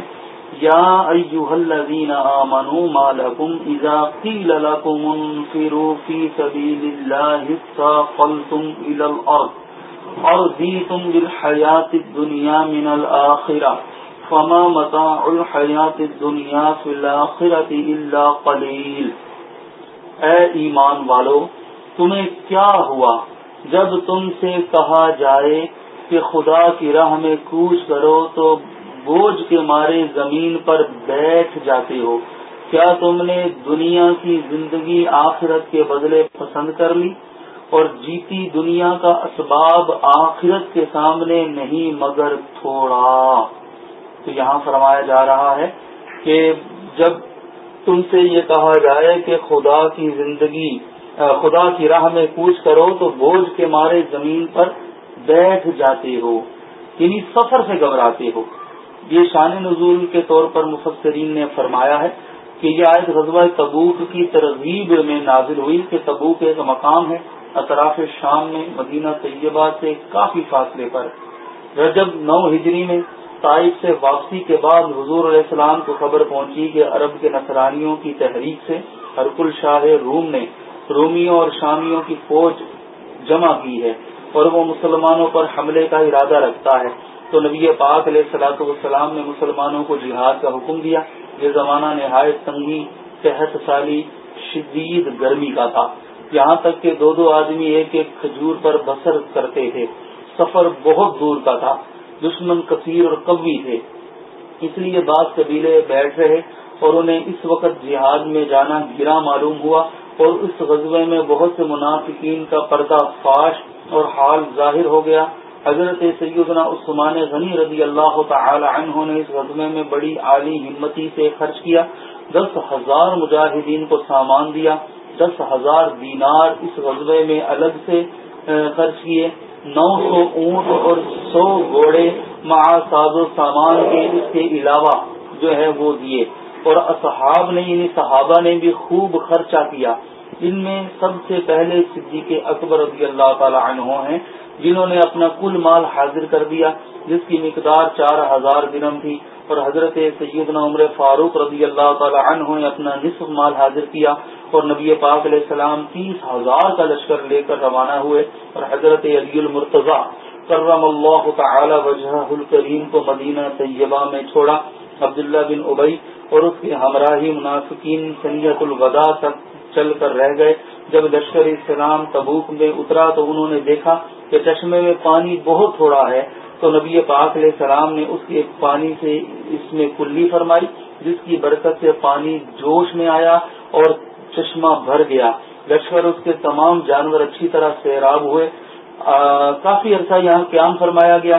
یا ایوہ الذین آمنوا ما لکم اذا قیل لکم انفروا فی سبیل اللہ استاقلتم الى الارض ارضیتم بالحیات الدنیا من الاخرہ فما متاع الحیات الدنیا فی الاخرة الا قلیل۔ اے ایمان والو تمہیں کیا ہوا؟ جب تم سے کہا جائے کہ خدا کی راہ میں کوچ کرو تو بوجھ کے مارے زمین پر بیٹھ جاتے ہو۔ کیا تم نے دنیا کی زندگی آخرت کے بدلے پسند کر لی؟ اور جیتی دنیا کا اسباب آخرت کے سامنے نہیں مگر تھوڑا۔ تو یہاں فرمایا جا رہا ہے کہ جب تم سے یہ کہا جائے کہ خدا کی زندگی خدا کی راہ میں کوچ کرو تو بوجھ کے مارے زمین پر بیٹھ جاتے ہو یعنی سفر سے گھبراتے ہو۔ یہ شان نزول کے طور پر مفسرین نے فرمایا ہے کہ یہ آیت غزوہ تبوک کی ترغیب میں نازل ہوئی کہ تبوک ایک مقام ہے۔ اطراف شام میں مدینہ طیبہ سے کافی فاصلے پر۔ رجب نو ہجری میں طائف سے واپسی کے بعد حضور علیہ السلام کو خبر پہنچی کہ عرب کے نصرانیوں کی تحریک سے ہرکل شاہ روم نے رومیوں اور شامیوں کی فوج جمع کی ہے اور وہ مسلمانوں پر حملے کا ارادہ رکھتا ہے۔ تو نبی پاک علیہ السلاۃ والسلام نے مسلمانوں کو جہاد کا حکم دیا۔ یہ زمانہ نہایت تنگی صحت سالی شدید گرمی کا تھا۔ یہاں تک کہ دو دو آدمی ایک ایک کھجور پر بسر کرتے تھے۔ سفر بہت دور کا تھا۔ دشمن کثیر اور قوی تھے۔ اس لیے بعض قبیلے بیٹھ رہے اور انہیں اس وقت جہاد میں جانا گرا معلوم ہوا۔ اور اس غزبے میں بہت سے منافقین کا پردہ فاش اور حال ظاہر ہو گیا۔ حضرت سیدنا عثمان غنی رضی اللہ تعالی عنہ نے اس غزبے میں بڑی عالی ہمتی سے خرچ کیا۔ دس ہزار مجاہدین کو سامان دیا۔ دس ہزار دینار اس غزبے میں الگ سے خرچ کیے۔ نو سو اونٹ اور سو گھوڑے مع ساز و سامان کے اس کے علاوہ جو ہے وہ دیے۔ اور اصحاب نے یعنی صحابہ نے بھی خوب خرچہ کیا۔ ان میں سب سے پہلے صدیق اکبر رضی اللہ تعالی عنہ ہیں، جنہوں نے اپنا کل مال حاضر کر دیا، جس کی مقدار چار ہزار درم تھی۔ اور حضرت سیدنا عمر فاروق رضی اللہ تعالی عنہ نے اپنا نصف مال حاضر کیا اور نبی پاک علیہ السلام تیس ہزار کا لشکر لے کر روانہ ہوئے۔ اور حضرت علی المرتضی کرم اللہ تعالی وجہ الکریم کو مدینہ طیبہ میں چھوڑا۔ عبداللہ بن ابئی اور اس کے ہمراہی منافقین سنیت الوداع تک چل کر رہ گئے۔ جب لشکر اسلام تبوک میں اترا تو انہوں نے دیکھا کہ چشمے میں پانی بہت تھوڑا ہے، تو نبی پاک علیہ السلام نے اس کے پانی سے اس میں کلی فرمائی، جس کی برکت سے پانی جوش میں آیا اور چشمہ بھر گیا۔ لشکر اس کے تمام جانور اچھی طرح سیراب ہوئے۔ کافی عرصہ یہاں قیام فرمایا گیا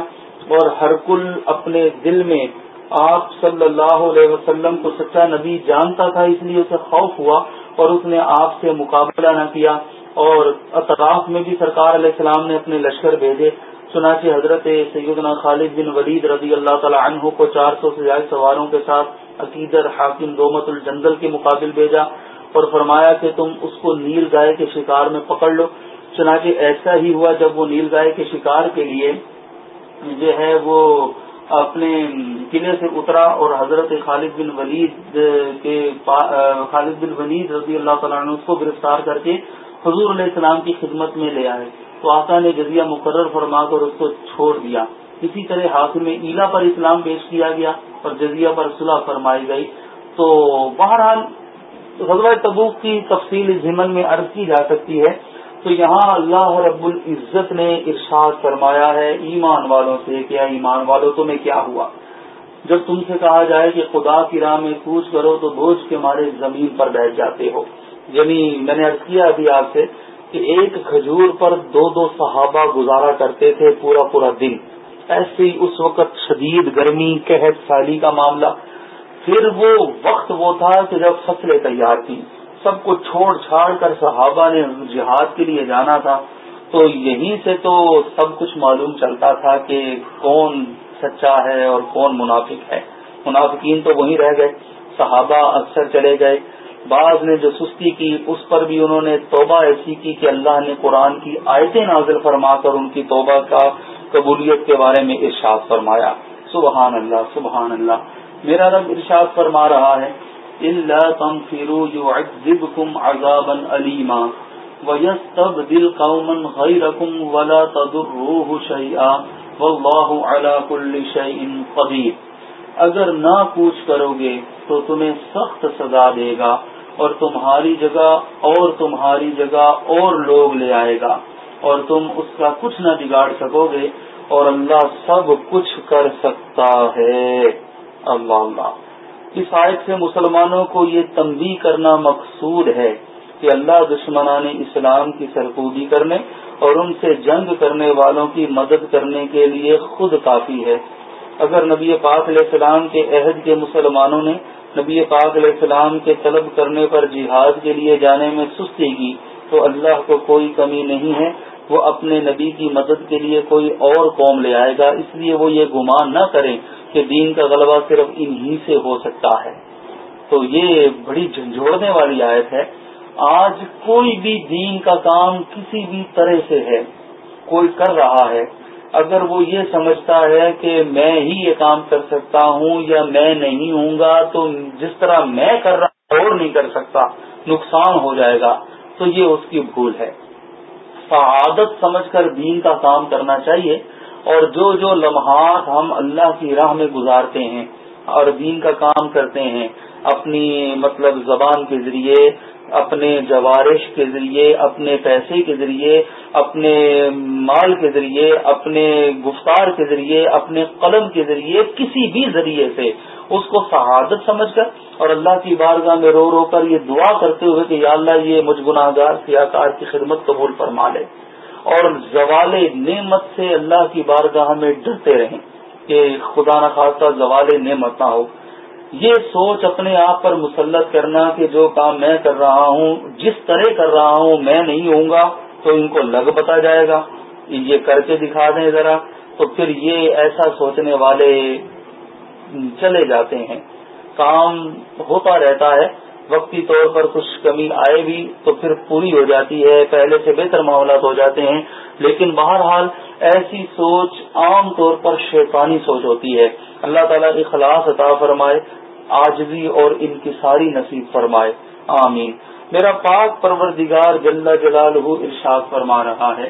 اور ہر کل اپنے دل میں آپ صلی اللہ علیہ وسلم کو سچا نبی جانتا تھا، اس لیے اسے خوف ہوا اور اس نے آپ سے مقابلہ نہ کیا۔ اور اطراف میں بھی سرکار علیہ السلام نے اپنے لشکر بھیجے۔ چنانچہ حضرت سیدنا خالد بن ولید رضی اللہ تعالی عنہ کو چار سو سے زیادہ سواروں کے ساتھ عقیدر حاکم دومت الجنگل کے مقابل بھیجا اور فرمایا کہ تم اس کو نیل گائے کے شکار میں پکڑ لو۔ چنانچہ ایسا ہی ہوا جب وہ نیل گائے کے شکار کے لیے جو ہے وہ اپنے قلعے سے اترا اور حضرت خالد بن ولید کے خالد بن ولید رضی اللہ تعالیٰ نے اس کو گرفتار کر کے حضور علیہ السلام کی خدمت میں لے آئے تو آقا نے جزیہ مقرر فرما کر اس کو چھوڑ دیا۔ اسی طرح حاصل میں ایلا پر اسلام پیش کیا گیا اور جزیہ پر صلاح فرمائی گئی۔ تو بہرحال غزوہ تبوک کی تفصیل ضمن میں عرض کی جا سکتی ہے۔ تو یہاں اللہ رب العزت نے ارشاد فرمایا ہے ایمان والوں سے کیا ایمان والوں، تمہیں کیا ہوا؟ جب تم سے کہا جائے کہ خدا کی راہ میں کوچ کرو تو بوجھ کے مارے زمین پر بیٹھ جاتے ہو۔ یعنی میں نے عرض کیا ابھی آپ سے کہ ایک کھجور پر دو دو صحابہ گزارا کرتے تھے پورا پورا دن۔ ایسے ہی اس وقت شدید گرمی، قحط، سالی کا معاملہ۔ پھر وہ وقت وہ تھا کہ جب فصلیں تیار تھیں۔ سب کو چھوڑ چھاڑ کر صحابہ نے جہاد کے لیے جانا تھا۔ تو یہیں سے تو سب کچھ معلوم چلتا تھا کہ کون سچا ہے اور کون منافق ہے۔ منافقین تو وہیں رہ گئے۔ صحابہ اکثر چلے گئے۔ بعض نے جو سستی کی، اس پر بھی انہوں نے توبہ ایسی کی کہ اللہ نے قرآن کی آیتیں نازل فرما کر ان کی توبہ کا قبولیت کے بارے میں ارشاد فرمایا۔ سبحان اللہ سبحان اللہ۔ میرا رب ارشاد فرما رہا ہے۔ إلا تنفروا يعذبكم عذابا أليما ويستبدل قوما غيركم ولا تضروه شيئا والله على كل شيء قدير۔ اگر نہ کوچ کرو گے تو تمہیں سخت سزا دے گا اور تمہاری جگہ اور تمہاری جگہ اور لوگ لے آئے گا اور تم اس کا کچھ نہ بگاڑ سکو گے اور اللہ سب کچھ کر سکتا ہے۔ اللہ اللہ۔ اس آیت سے مسلمانوں کو یہ تنبیہ کرنا مقصود ہے کہ اللہ دشمنان اسلام کی سرکوبی کرنے اور ان سے جنگ کرنے والوں کی مدد کرنے کے لیے خود کافی ہے۔ اگر نبی پاک علیہ السلام کے عہد کے مسلمانوں نے نبی پاک علیہ السلام کے طلب کرنے پر جہاد کے لیے جانے میں سستی کی تو اللہ کو کوئی کمی نہیں ہے۔ وہ اپنے نبی کی مدد کے لیے کوئی اور قوم لے آئے گا، اس لیے وہ یہ گمان نہ کریں کہ دین کا غلبہ صرف انہی سے ہو سکتا ہے۔ تو یہ بڑی جھنجھوڑنے والی آیت ہے۔ آج کوئی بھی دین کا کام کسی بھی طرح سے ہے، کوئی کر رہا ہے، اگر وہ یہ سمجھتا ہے کہ میں ہی یہ کام کر سکتا ہوں یا میں نہیں ہوں گا، تو جس طرح میں کر رہا اور نہیں کر سکتا، نقصان ہو جائے گا۔ تو یہ اس کی بھول ہے۔ سعادت سمجھ کر دین کا کام کرنا چاہیے اور جو جو لمحات ہم اللہ کی راہ میں گزارتے ہیں اور دین کا کام کرتے ہیں، اپنی مطلب زبان کے ذریعے، اپنے جوارش کے ذریعے، اپنے پیسے کے ذریعے، اپنے مال کے ذریعے، اپنے گفتار کے ذریعے، اپنے قلم کے ذریعے، کسی بھی ذریعے سے اس کو شہادت سمجھ کر اور اللہ کی بارگاہ میں رو رو کر یہ دعا کرتے ہوئے کہ یا اللہ یہ مجھ گناہ گار کار کی خدمت قبول فرما لے۔ اور زوال نعمت سے اللہ کی بارگاہ میں ڈرتے رہیں کہ خدا نخواستہ زوال نعمت نہ ہو۔ یہ سوچ اپنے آپ پر مسلط کرنا کہ جو کام میں کر رہا ہوں، جس طرح کر رہا ہوں، میں نہیں ہوں گا، تو ان کو لگ بتا جائے گا۔ یہ کر کے دکھا دیں ذرا۔ تو پھر یہ ایسا سوچنے والے چلے جاتے ہیں۔ کام ہوتا رہتا ہے، وقتی طور پر کچھ کمی آئے بھی تو پھر پوری ہو جاتی ہے، پہلے سے بہتر معاملات ہو جاتے ہیں۔ لیکن بہرحال ایسی سوچ عام طور پر شیطانی سوچ ہوتی ہے۔ اللہ تعالیٰ اخلاص عطا فرمائے، آجزی اور انکساری نصیب فرمائے۔ آمین۔ میرا پاک پروردگار جل جلال ارشاد فرما رہا ہے۔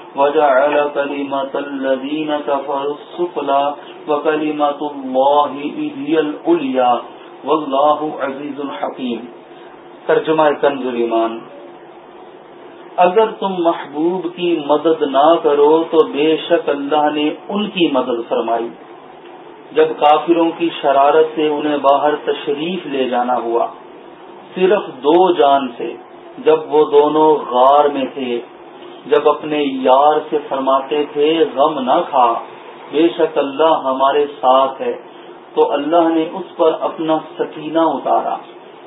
وجعل كلمة الذين كفروا السفلى وكلمة الله هي العليا. والله عزيز حكيم ترجمہ کنز ایمان. اگر تم محبوب کی مدد نہ کرو تو بے شک اللہ نے ان کی مدد فرمائی. جب کافروں کی شرارت سے انہیں باہر تشریف لے جانا ہوا، صرف دو جان سے جب وہ دونوں غار میں تھے جب اپنے یار سے فرماتے تھے، غم نہ کھا، بے شک اللہ ہمارے ساتھ ہے، تو اللہ نے اس پر اپنا سکینہ اتارا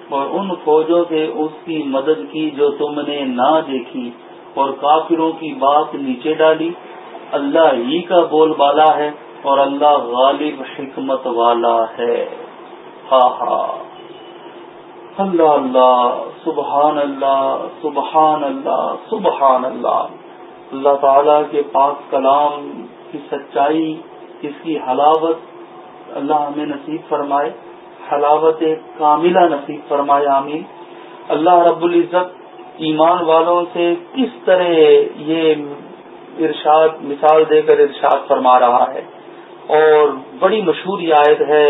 اور ان فوجوں سے اس کی مدد کی جو تم نے نہ دیکھی اور کافروں کی بات نیچے ڈالی۔ اللہ ہی کا بول بالا ہے اور اللہ غالب حکمت والا ہے۔ ہاں ہاں اللہ اللہ سبحان اللہ سبحان اللہ سبحان اللہ اللہ تعالی کے پاک کلام کی سچائی، اس کی حلاوت اللہ ہمیں نصیب فرمائے، حلاوت کاملہ نصیب فرمائے، آمین. اللہ رب العزت ایمان والوں سے کس طرح یہ ارشاد، مثال دے کر ارشاد فرما رہا ہے. اور بڑی مشہور آیت ہے،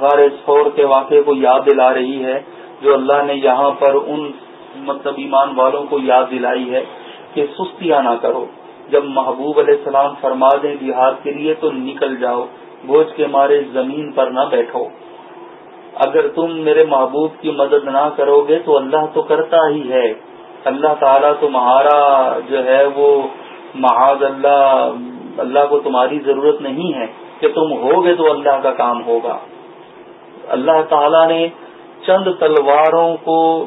غار سور کے واقعے کو یاد دلا رہی ہے. جو اللہ نے یہاں پر ان مطلب ایمان والوں کو یاد دلائی ہے کہ سستیاں نہ کرو۔ جب محبوب علیہ السلام فرما دیں بہار کے لیے تو نکل جاؤ، بوجھ کے مارے زمین پر نہ بیٹھو۔ اگر تم میرے محبوب کی مدد نہ کرو گے تو اللہ تو کرتا ہی ہے۔ اللہ تعالیٰ تمہارا جو ہے وہ محاذ اللہ اللہ کو تمہاری ضرورت نہیں ہے کہ تم ہوگے تو اللہ کا کام ہوگا۔ اللہ تعالیٰ نے چند تلواروں کو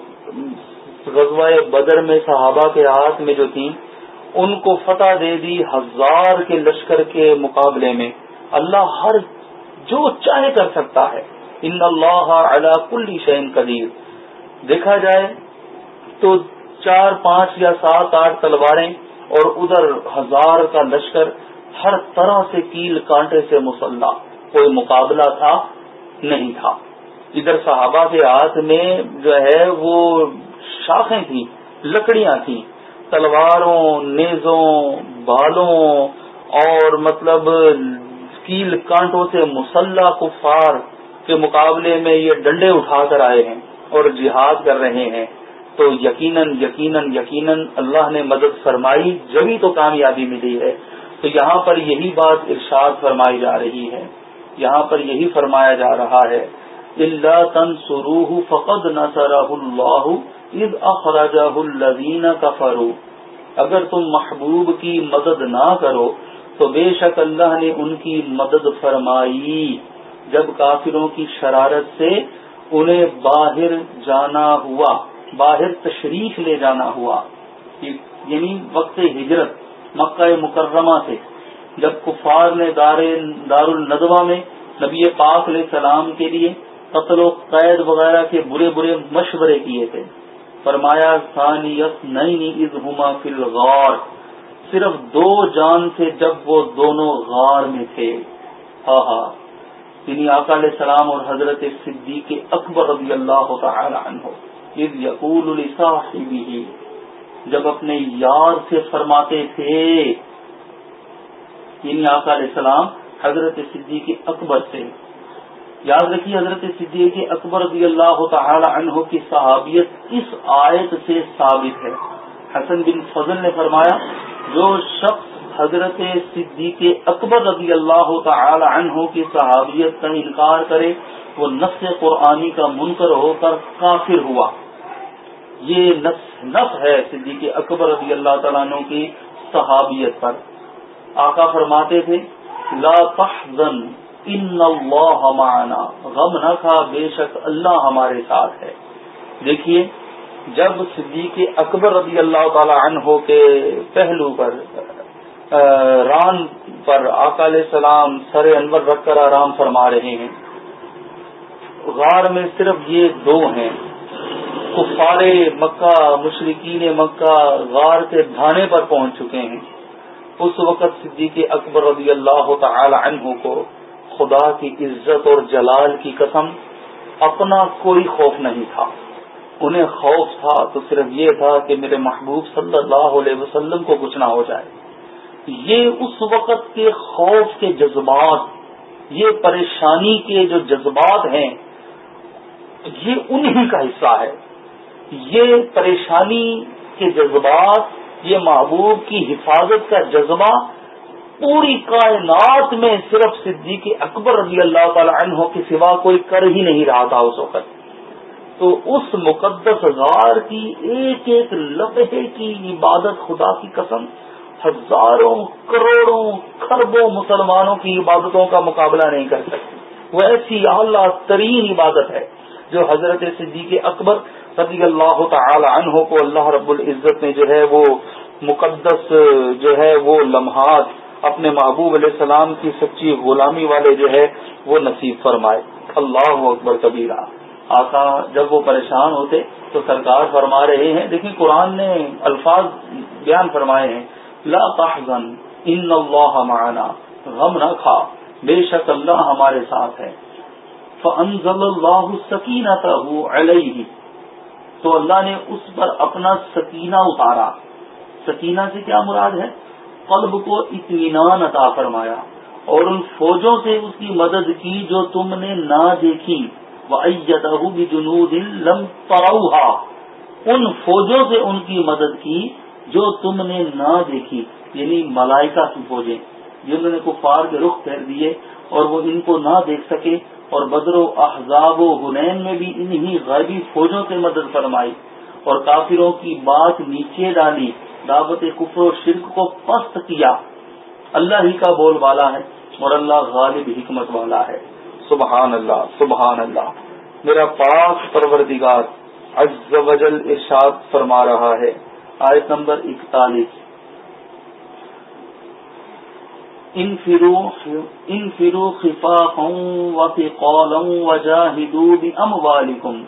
غزوہ بدر میں صحابہ کے ہاتھ میں جو تھیں، ان کو فتح دے دی ہزار کے لشکر کے مقابلے میں۔ اللہ ہر جو چاہے کر سکتا ہے۔ ان اللہ علی کل شین قدیر۔ دیکھا جائے تو چار، پانچ یا سات، آٹھ تلواریں اور ادھر ہزار کا لشکر ہر طرح سے کیل کانٹے سے مسلح۔ کوئی مقابلہ تھا، نہیں تھا۔ ادھر صحابہ کے ہاتھ میں جو ہے وہ شاخیں تھیں، لکڑیاں تھیں، تلواروں، نیزوں، بالوں اور مطلب کیل کانٹوں سے مسلح کفار کے مقابلے میں یہ ڈنڈے اٹھا کر آئے ہیں اور جہاد کر رہے ہیں۔ تو یقیناً یقیناً یقیناً اللہ نے مدد فرمائی، جبھی تو کامیابی ملی ہے۔ تو یہاں پر یہی بات ارشاد فرمائی جا رہی ہے۔ یہاں پر یہی فرمایا جا رہا ہے۔ اللہ تن سروح فقد اللہ الذین کفروا اگر تم محبوب کی مدد نہ کرو تو بے شک اللہ نے ان کی مدد فرمائی۔ جب کافروں کی شرارت سے انہیں باہر جانا ہوا، باہر تشریف لے جانا ہوا۔ یعنی وقت ہجرت، مکہ مکرمہ سے۔ جب کفار نے دار دار الندوہ میں نبی پاک علیہ السلام کے لیے قتل و قید وغیرہ کے برے برے مشورے کیے تھے۔ فرمایا، ثانیت نئی ہما فل غار صرف دو جان سے جب وہ دونوں غار میں تھے۔ ہاں ہاں یعنی آقا علیہ السلام اور حضرت صدیق اکبر رضی اللہ تعالی عنہ۔ اذ یقول لصاحبہ۔ جب اپنے یار سے فرماتے تھے یعنی آقا علیہ السلام حضرت صدیق اکبر سے۔ یاد رکھیے حضرت صدیق اکبر رضی اللہ تعالی عنہ کی صحابیت اس آیت سے ثابت ہے۔ حسن بن فضل نے فرمایا، جو شخص حضرت صدیق اکبر رضی اللہ تعالی عنہ کی صحابیت کا انکار کرے، وہ نفس قرآنی کا منکر ہو کر کافر ہوا۔ یہ نفس نف ہے صدیق اکبر رضی اللہ تعالیٰ عنہ کی صحابیت پر۔ آقا فرماتے تھے، لا تحزن ان اللہ معنا۔ غم نہ کھا، بے شک اللہ ہمارے ساتھ ہے۔ دیکھیے، جب صدیق اکبر رضی اللہ تعالی عنہ کے پہلو پر ران پر آقا علیہ السلام سر انور رکھ کر آرام فرما رہے ہیں۔ غار میں صرف یہ دو ہیں۔ کفار مکہ مشرقین مکہ غار کے دھانے پر پہنچ چکے ہیں۔ اس وقت صدیق اکبر رضی اللہ تعالی عنہ کو خدا کی عزت اور جلال کی قسم اپنا کوئی خوف نہیں تھا۔ انہیں خوف تھا تو صرف یہ تھا کہ میرے محبوب صلی اللہ علیہ وسلم کو کچھ نہ ہو جائے۔ یہ اس وقت کے خوف کے جذبات، یہ پریشانی کے جو جذبات ہیں، یہ انہی کا حصہ ہے۔ یہ پریشانی کے جذبات، یہ محبوب کی حفاظت کا جذبہ پوری کائنات میں صرف صدیق اکبر رضی اللہ تعالی عنہ کے سوا کوئی کر ہی نہیں رہا تھا اس وقت۔ تو اس مقدس غار کی ایک ایک لمحے کی عبادت خدا کی قسم، ہزاروں کروڑوں خربوں مسلمانوں کی عبادتوں کا مقابلہ نہیں کر سکتی۔ وہ ایسی اعلیٰ ترین عبادت ہے جو حضرت صدیق اکبر رضی اللہ تعالی عنہ کو اللہ رب العزت نے جو ہے وہ مقدس جو ہے وہ لمحات اپنے محبوب علیہ السلام کی سچی غلامی والے جو ہے وہ نصیب فرمائے۔ اللہ اکبر کبیرہ۔ آقا جب وہ پریشان ہوتے تو سرکار فرما رہے ہیں۔ دیکھیں قرآن نے الفاظ بیان فرمائے ہیں۔ لا تحزن، ان اللہ معنا۔ غم نہ کھا۔ بے شک اللہ ہمارے ساتھ ہے۔ فانزل اللہ سکینت علیہ تو اللہ نے اس پر اپنا سکینہ اتارا۔ سکینہ سے کیا مراد ہے؟ قلب کو اطمینان عطا فرمایا اور ان فوجوں سے اس کی مدد کی جو تم نے نہ دیکھی۔ وہ جنوب لم پروہا ان فوجوں سے ان کی مدد کی جو تم نے نہ دیکھی یعنی ملائکہ کی فوجیں، جنہوں نے کفار کے رخ پھیر دیے اور وہ ان کو نہ دیکھ سکے۔ اور بدر و احزاب و حنین میں بھی انہی غیبی فوجوں سے مدد فرمائی اور کافروں کی بات نیچے ڈالی۔ دعوت کفر و شرک کو پست کیا۔ اللہ ہی کا بول والا ہے اور اللہ غالب حکمت والا ہے۔ سبحان اللہ سبحان اللہ۔ میرا پاک پروردگار عز و جل ارشاد فرما رہا ہے۔ آیت نمبر اکتالیس۔ ان فرو ان فرو خفا و فقولا وجاهدوا باموالكم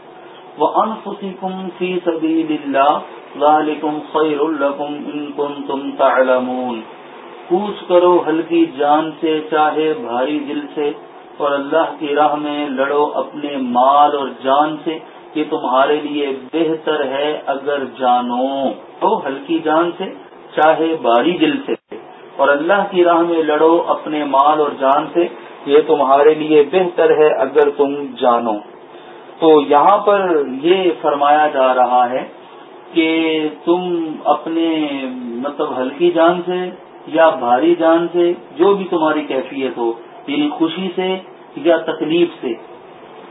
وانفسكم في سبيل الله ذالکم خیر لکم ان کنتم تعلمون۔ کوچ کرو ہلکی جان سے، چاہے بھاری دل سے، اور اللہ کی راہ میں لڑو اپنے مال اور جان سے یہ تمہارے لیے بہتر ہے اگر جانو۔ تو ہلکی جان سے، چاہے باری دل سے۔ اور اللہ کی راہ میں لڑو اپنے مال اور جان سے یہ تمہارے لیے بہتر ہے اگر تم جانو۔ تو یہاں پر یہ فرمایا جا رہا ہے کہ تم اپنے مطلب ہلکی جان سے یا بھاری جان سے جو بھی تمہاری کیفیت ہو یعنی خوشی سے یا تکلیف سے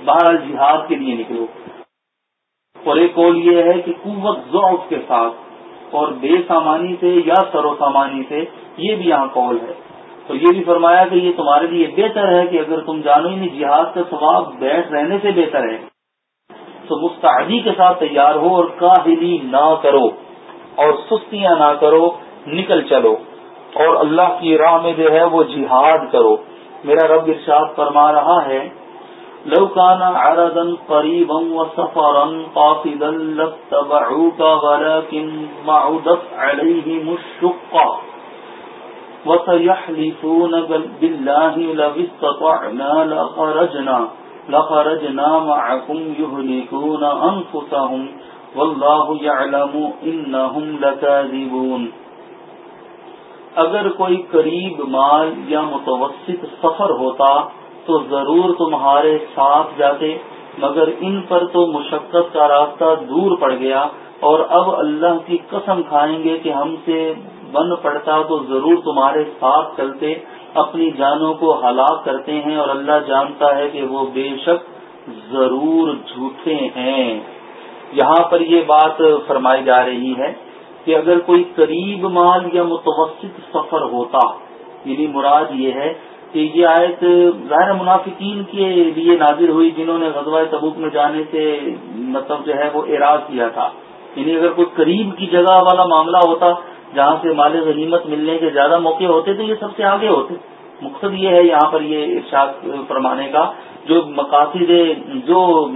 باہر جہاد کے لیے نکلو۔ اور ایک قول یہ ہے کہ قوت ذوق کے ساتھ اور بے سامانی سے یا سر و سامانی سے یہ بھی یہاں قول ہے۔ تو یہ بھی فرمایا کہ یہ تمہارے لیے بہتر ہے کہ اگر تم جانو ہی نہیں جہاد کا ثواب بیٹھ رہنے سے بہتر ہے۔ تو مستعدی کے ساتھ تیار ہو اور کاہلی نہ کرو اور سستیاں نہ کرو، نکل چلو۔ اور اللہ کی راہ میں جو ہے وہ جہاد کرو۔ میرا رب ارشاد فرما رہا ہے لوکانا اردن قریبا وسفرا قاصدا لاتبعوك ولكن معدت عليهم الشقة وسيحلفون بالله لو استطعنا لخرجنا۔ لخرجنا معكم يهلكون أنفسهم والله يعلم إنهم لكاذبون۔ اگر کوئی قریب مال یا متوسط سفر ہوتا تو ضرور تمہارے ساتھ جاتے، مگر ان پر تو مشقت کا راستہ دور پڑ گیا اور اب اللہ کی قسم کھائیں گے کہ ہم سے بن پڑتا تو ضرور تمہارے ساتھ چلتے اپنی جانوں کو ہلاک کرتے ہیں اور اللہ جانتا ہے کہ وہ بے شک ضرور جھوٹے ہیں۔ یہاں پر یہ بات فرمائی جا رہی ہے کہ اگر کوئی قریب مال یا متوسط سفر ہوتا یعنی مراد یہ ہے کہ یہ آیت ظاہر منافقین کے لیے نازر ہوئی، جنہوں نے غزوہ تبوک میں جانے سے مطلب جو ہے وہ اعراض کیا تھا۔ یعنی اگر کوئی قریب کی جگہ والا معاملہ ہوتا جہاں سے مال غنیمت ملنے کے زیادہ موقع ہوتے تو یہ سب سے آگے ہوتے۔ مقصد یہ ہے یہاں پر یہ ارشاد فرمانے کا، جو مقاصد جو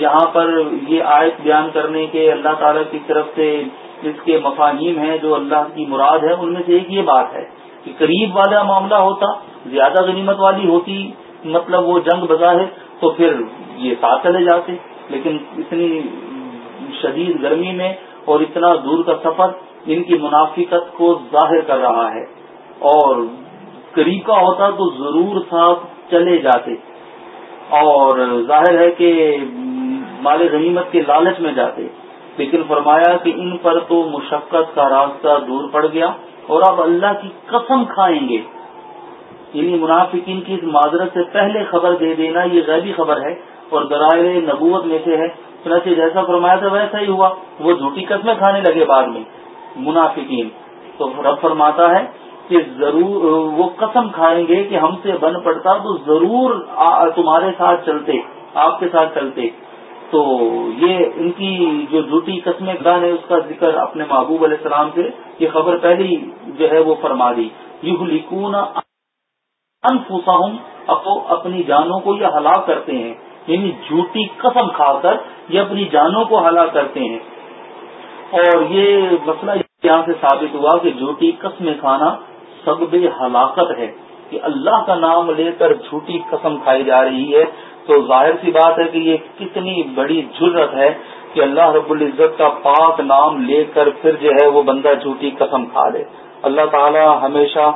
یہاں پر یہ آیت بیان کرنے کے اللہ تعالی کی طرف سے اس کے مفاہیم ہیں، جو اللہ کی مراد ہے، ان میں سے ایک یہ بات ہے کہ قریب والا معاملہ ہوتا، زیادہ غنیمت والی ہوتی مطلب وہ جنگ بزا ہے، تو پھر یہ ساتھ چلے جاتے۔ لیکن اتنی شدید گرمی میں اور اتنا دور کا سفر ان کی منافقت کو ظاہر کر رہا ہے اور قریب کا ہوتا تو ضرور ساتھ چلے جاتے اور ظاہر ہے کہ مال غنیمت کے لالچ میں جاتے لیکن فرمایا کہ ان پر تو مشقت کا راستہ دور پڑ گیا اور اب اللہ کی قسم کھائیں گے۔ یعنی منافقین کی اس معذرت سے پہلے خبر دے دینا یہ غیبی خبر ہے اور درائر نبوت میں سے ہے۔ چنانچہ جیسا فرمایا تھا ویسا ہی ہوا۔ وہ جھوٹی قسمیں کھانے لگے بعد میں۔ منافقین۔ تو رب فرماتا ہے کہ ضرور، وہ قسم کھائیں گے کہ ہم سے بن پڑتا تو ضرور تمہارے ساتھ چلتے، آپ کے ساتھ چلتے۔ تو یہ ان کی جو جھوٹی قسمیں گاہ ہے اس کا ذکر اپنے محبوب علیہ السلام سے یہ خبر پہلی جو ہے وہ فرما دی۔ یو لکھون انفوسا ہوں اپنی جانوں کو یہ ہلاک کرتے ہیں یعنی جھوٹی قسم کھا کر یہ اپنی جانوں کو ہلاک کرتے ہیں۔ اور یہ مسئلہ یہاں سے ثابت ہوا کہ جھوٹی قسم کھانا سب ہلاکت ہے کہ اللہ کا نام لے کر جھوٹی قسم کھائی جا رہی ہے، تو ظاہر سی بات ہے کہ یہ کتنی بڑی ضرورت ہے کہ اللہ رب العزت کا پاک نام لے کر پھر جو ہے وہ بندہ جھوٹی قسم کھا لے۔ اللہ تعالی ہمیشہ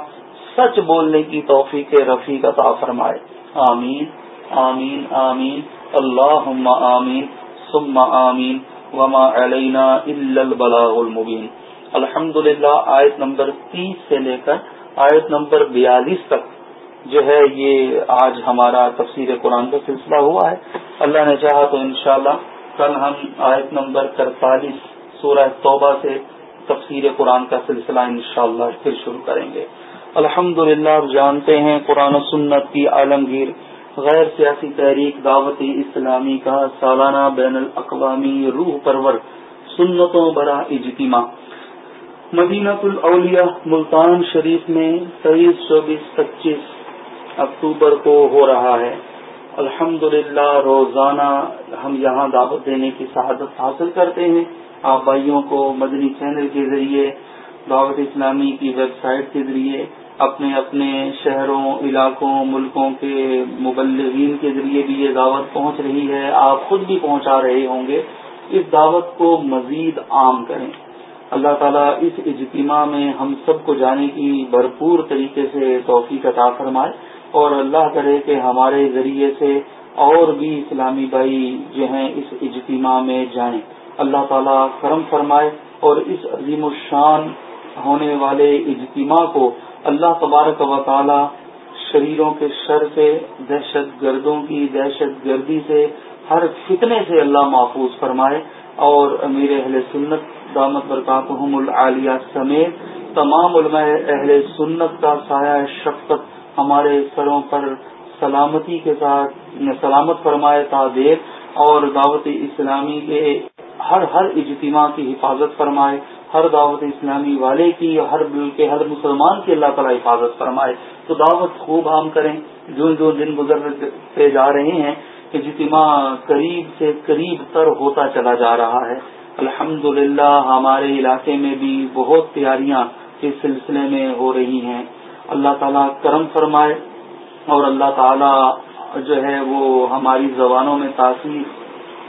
سچ بولنے کی توفیق رفیق عطا فرمائے۔ آمین آمین آمین۔ اللہ آمین، ثم آمین۔ وما علینا البلاغ المبین الحمد للہ آیت نمبر تیس سے لے کر آیت نمبر بیالیس تک جو ہے یہ آج ہمارا تفسیر قرآن کا سلسلہ ہوا ہے۔ اللہ نے چاہا تو انشاءاللہ کل ہم آیت نمبر ترتالیس، سورہ توبہ سے تفسیر قرآن کا سلسلہ انشاءاللہ پھر شروع کریں گے۔ الحمد للہ جانتے ہیں قرآن و سنت کی عالمگیر غیر سیاسی تحریک دعوتی اسلامی کا سالانہ بین الاقوامی روح پرور، سنتوں برا اجتماع۔ مدینہ الاولیاء ملتان شریف میں تیئیس چوبیس، پچیس اکتوبر کو ہو رہا ہے۔ الحمد روزانہ ہم یہاں دعوت دینے کی شہادت حاصل کرتے ہیں۔ آپ بھائیوں کو مدنی چینل کے ذریعے، دعوت اسلامی کی ویب سائٹ کے ذریعے اپنے اپنے شہروں، علاقوں، ملکوں کے مبلغین کے ذریعے بھی یہ دعوت پہنچ رہی ہے، آپ خود بھی پہنچا رہے ہوں گے۔ اس دعوت کو مزید عام کریں۔ اللہ تعالیٰ اس اجتماع میں ہم سب کو جانے کی بھرپور طریقے سے توفیق عطا فرمائے اور اللہ کرے کہ ہمارے ذریعے سے اور بھی اسلامی بھائی جو ہیں اس اجتماع میں جائیں۔ اللہ تعالیٰ کرم فرمائے اور اس عظیم الشان ہونے والے اجتماع کو اللہ تبارک و تعالی شریروں کے شر سے، دہشت گردوں کی دہشت گردی سے، ہر فتنے سے اللہ محفوظ فرمائے۔ اور امیر اہل سنت دامت برکاتہم العالیہ سمیت تمام علماء اہل سنت کا سایہ شفقت ہمارے سروں پر سلامتی کے ساتھ، سلامت فرمائے تعدیر اور دعوت اسلامی کے ہر ہر اجتماع کی حفاظت فرمائے۔ ہر دعوت اسلامی والے کی ہر کے ہر مسلمان کی اللہ تعالیٰ حفاظت فرمائے۔ تو دعوت خوب عام کریں۔ جو جو دن گزرتے جا رہے ہیں اجتماع قریب سے قریب تر ہوتا چلا جا رہا ہے۔ الحمد ہمارے علاقے میں بھی بہت تیاریاں اس سلسلے میں ہو رہی ہیں۔ اللہ تعالیٰ کرم فرمائے اور اللہ تعالیٰ جو ہے وہ ہماری زبانوں میں تاثیر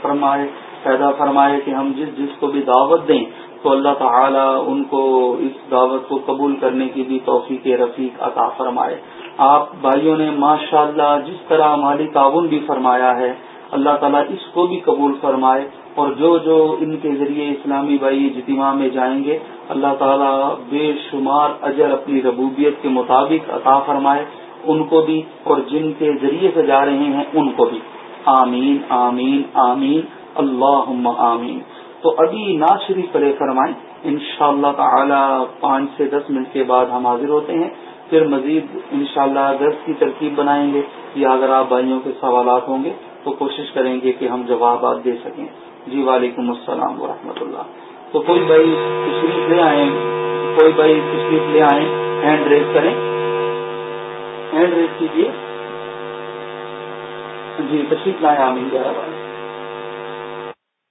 فرمائے، پیدا فرمائے کہ ہم جس جس کو بھی دعوت دیں تو اللہ تعالیٰ ان کو اس دعوت کو قبول کرنے کی بھی توفیق رفیق عطا فرمائے۔ آپ بھائیوں نے ماشاء اللہ جس طرح مالی تعاون بھی فرمایا ہے، اللہ تعالیٰ اس کو بھی قبول فرمائے اور جو جو ان کے ذریعے اسلامی بھائی اجتماع میں جائیں گے، اللہ تعالیٰ بے شمار اجر اپنی ربوبیت کے مطابق عطا فرمائے، ان کو بھی اور جن کے ذریعے سے جا رہے ہیں، ان کو بھی۔ آمین آمین آمین۔ اللہ آمین۔ تو ابھی ناز شریف پڑے فرمائیں ان شاء اللہ تعالی پانچ سے دس منٹ کے بعد ہم حاضر ہوتے ہیں، پھر مزید انشاءاللہ شاء درس کی ترکیب بنائیں گے، یا اگر آپ بھائیوں کے سوالات ہوں گے تو کوشش کریں گے کہ ہم جوابات دے سکیں۔ جی وعلیکم السلام ورحمۃ اللہ۔ تو کوئی بھائی تشریف لے آئیں، کوئی بھائی تشریف لے آئیں، ہینڈ ریز کریں۔ ہینڈ ریز کیجیے۔ جی تشریف لائیں، آمین۔ گیارہ بار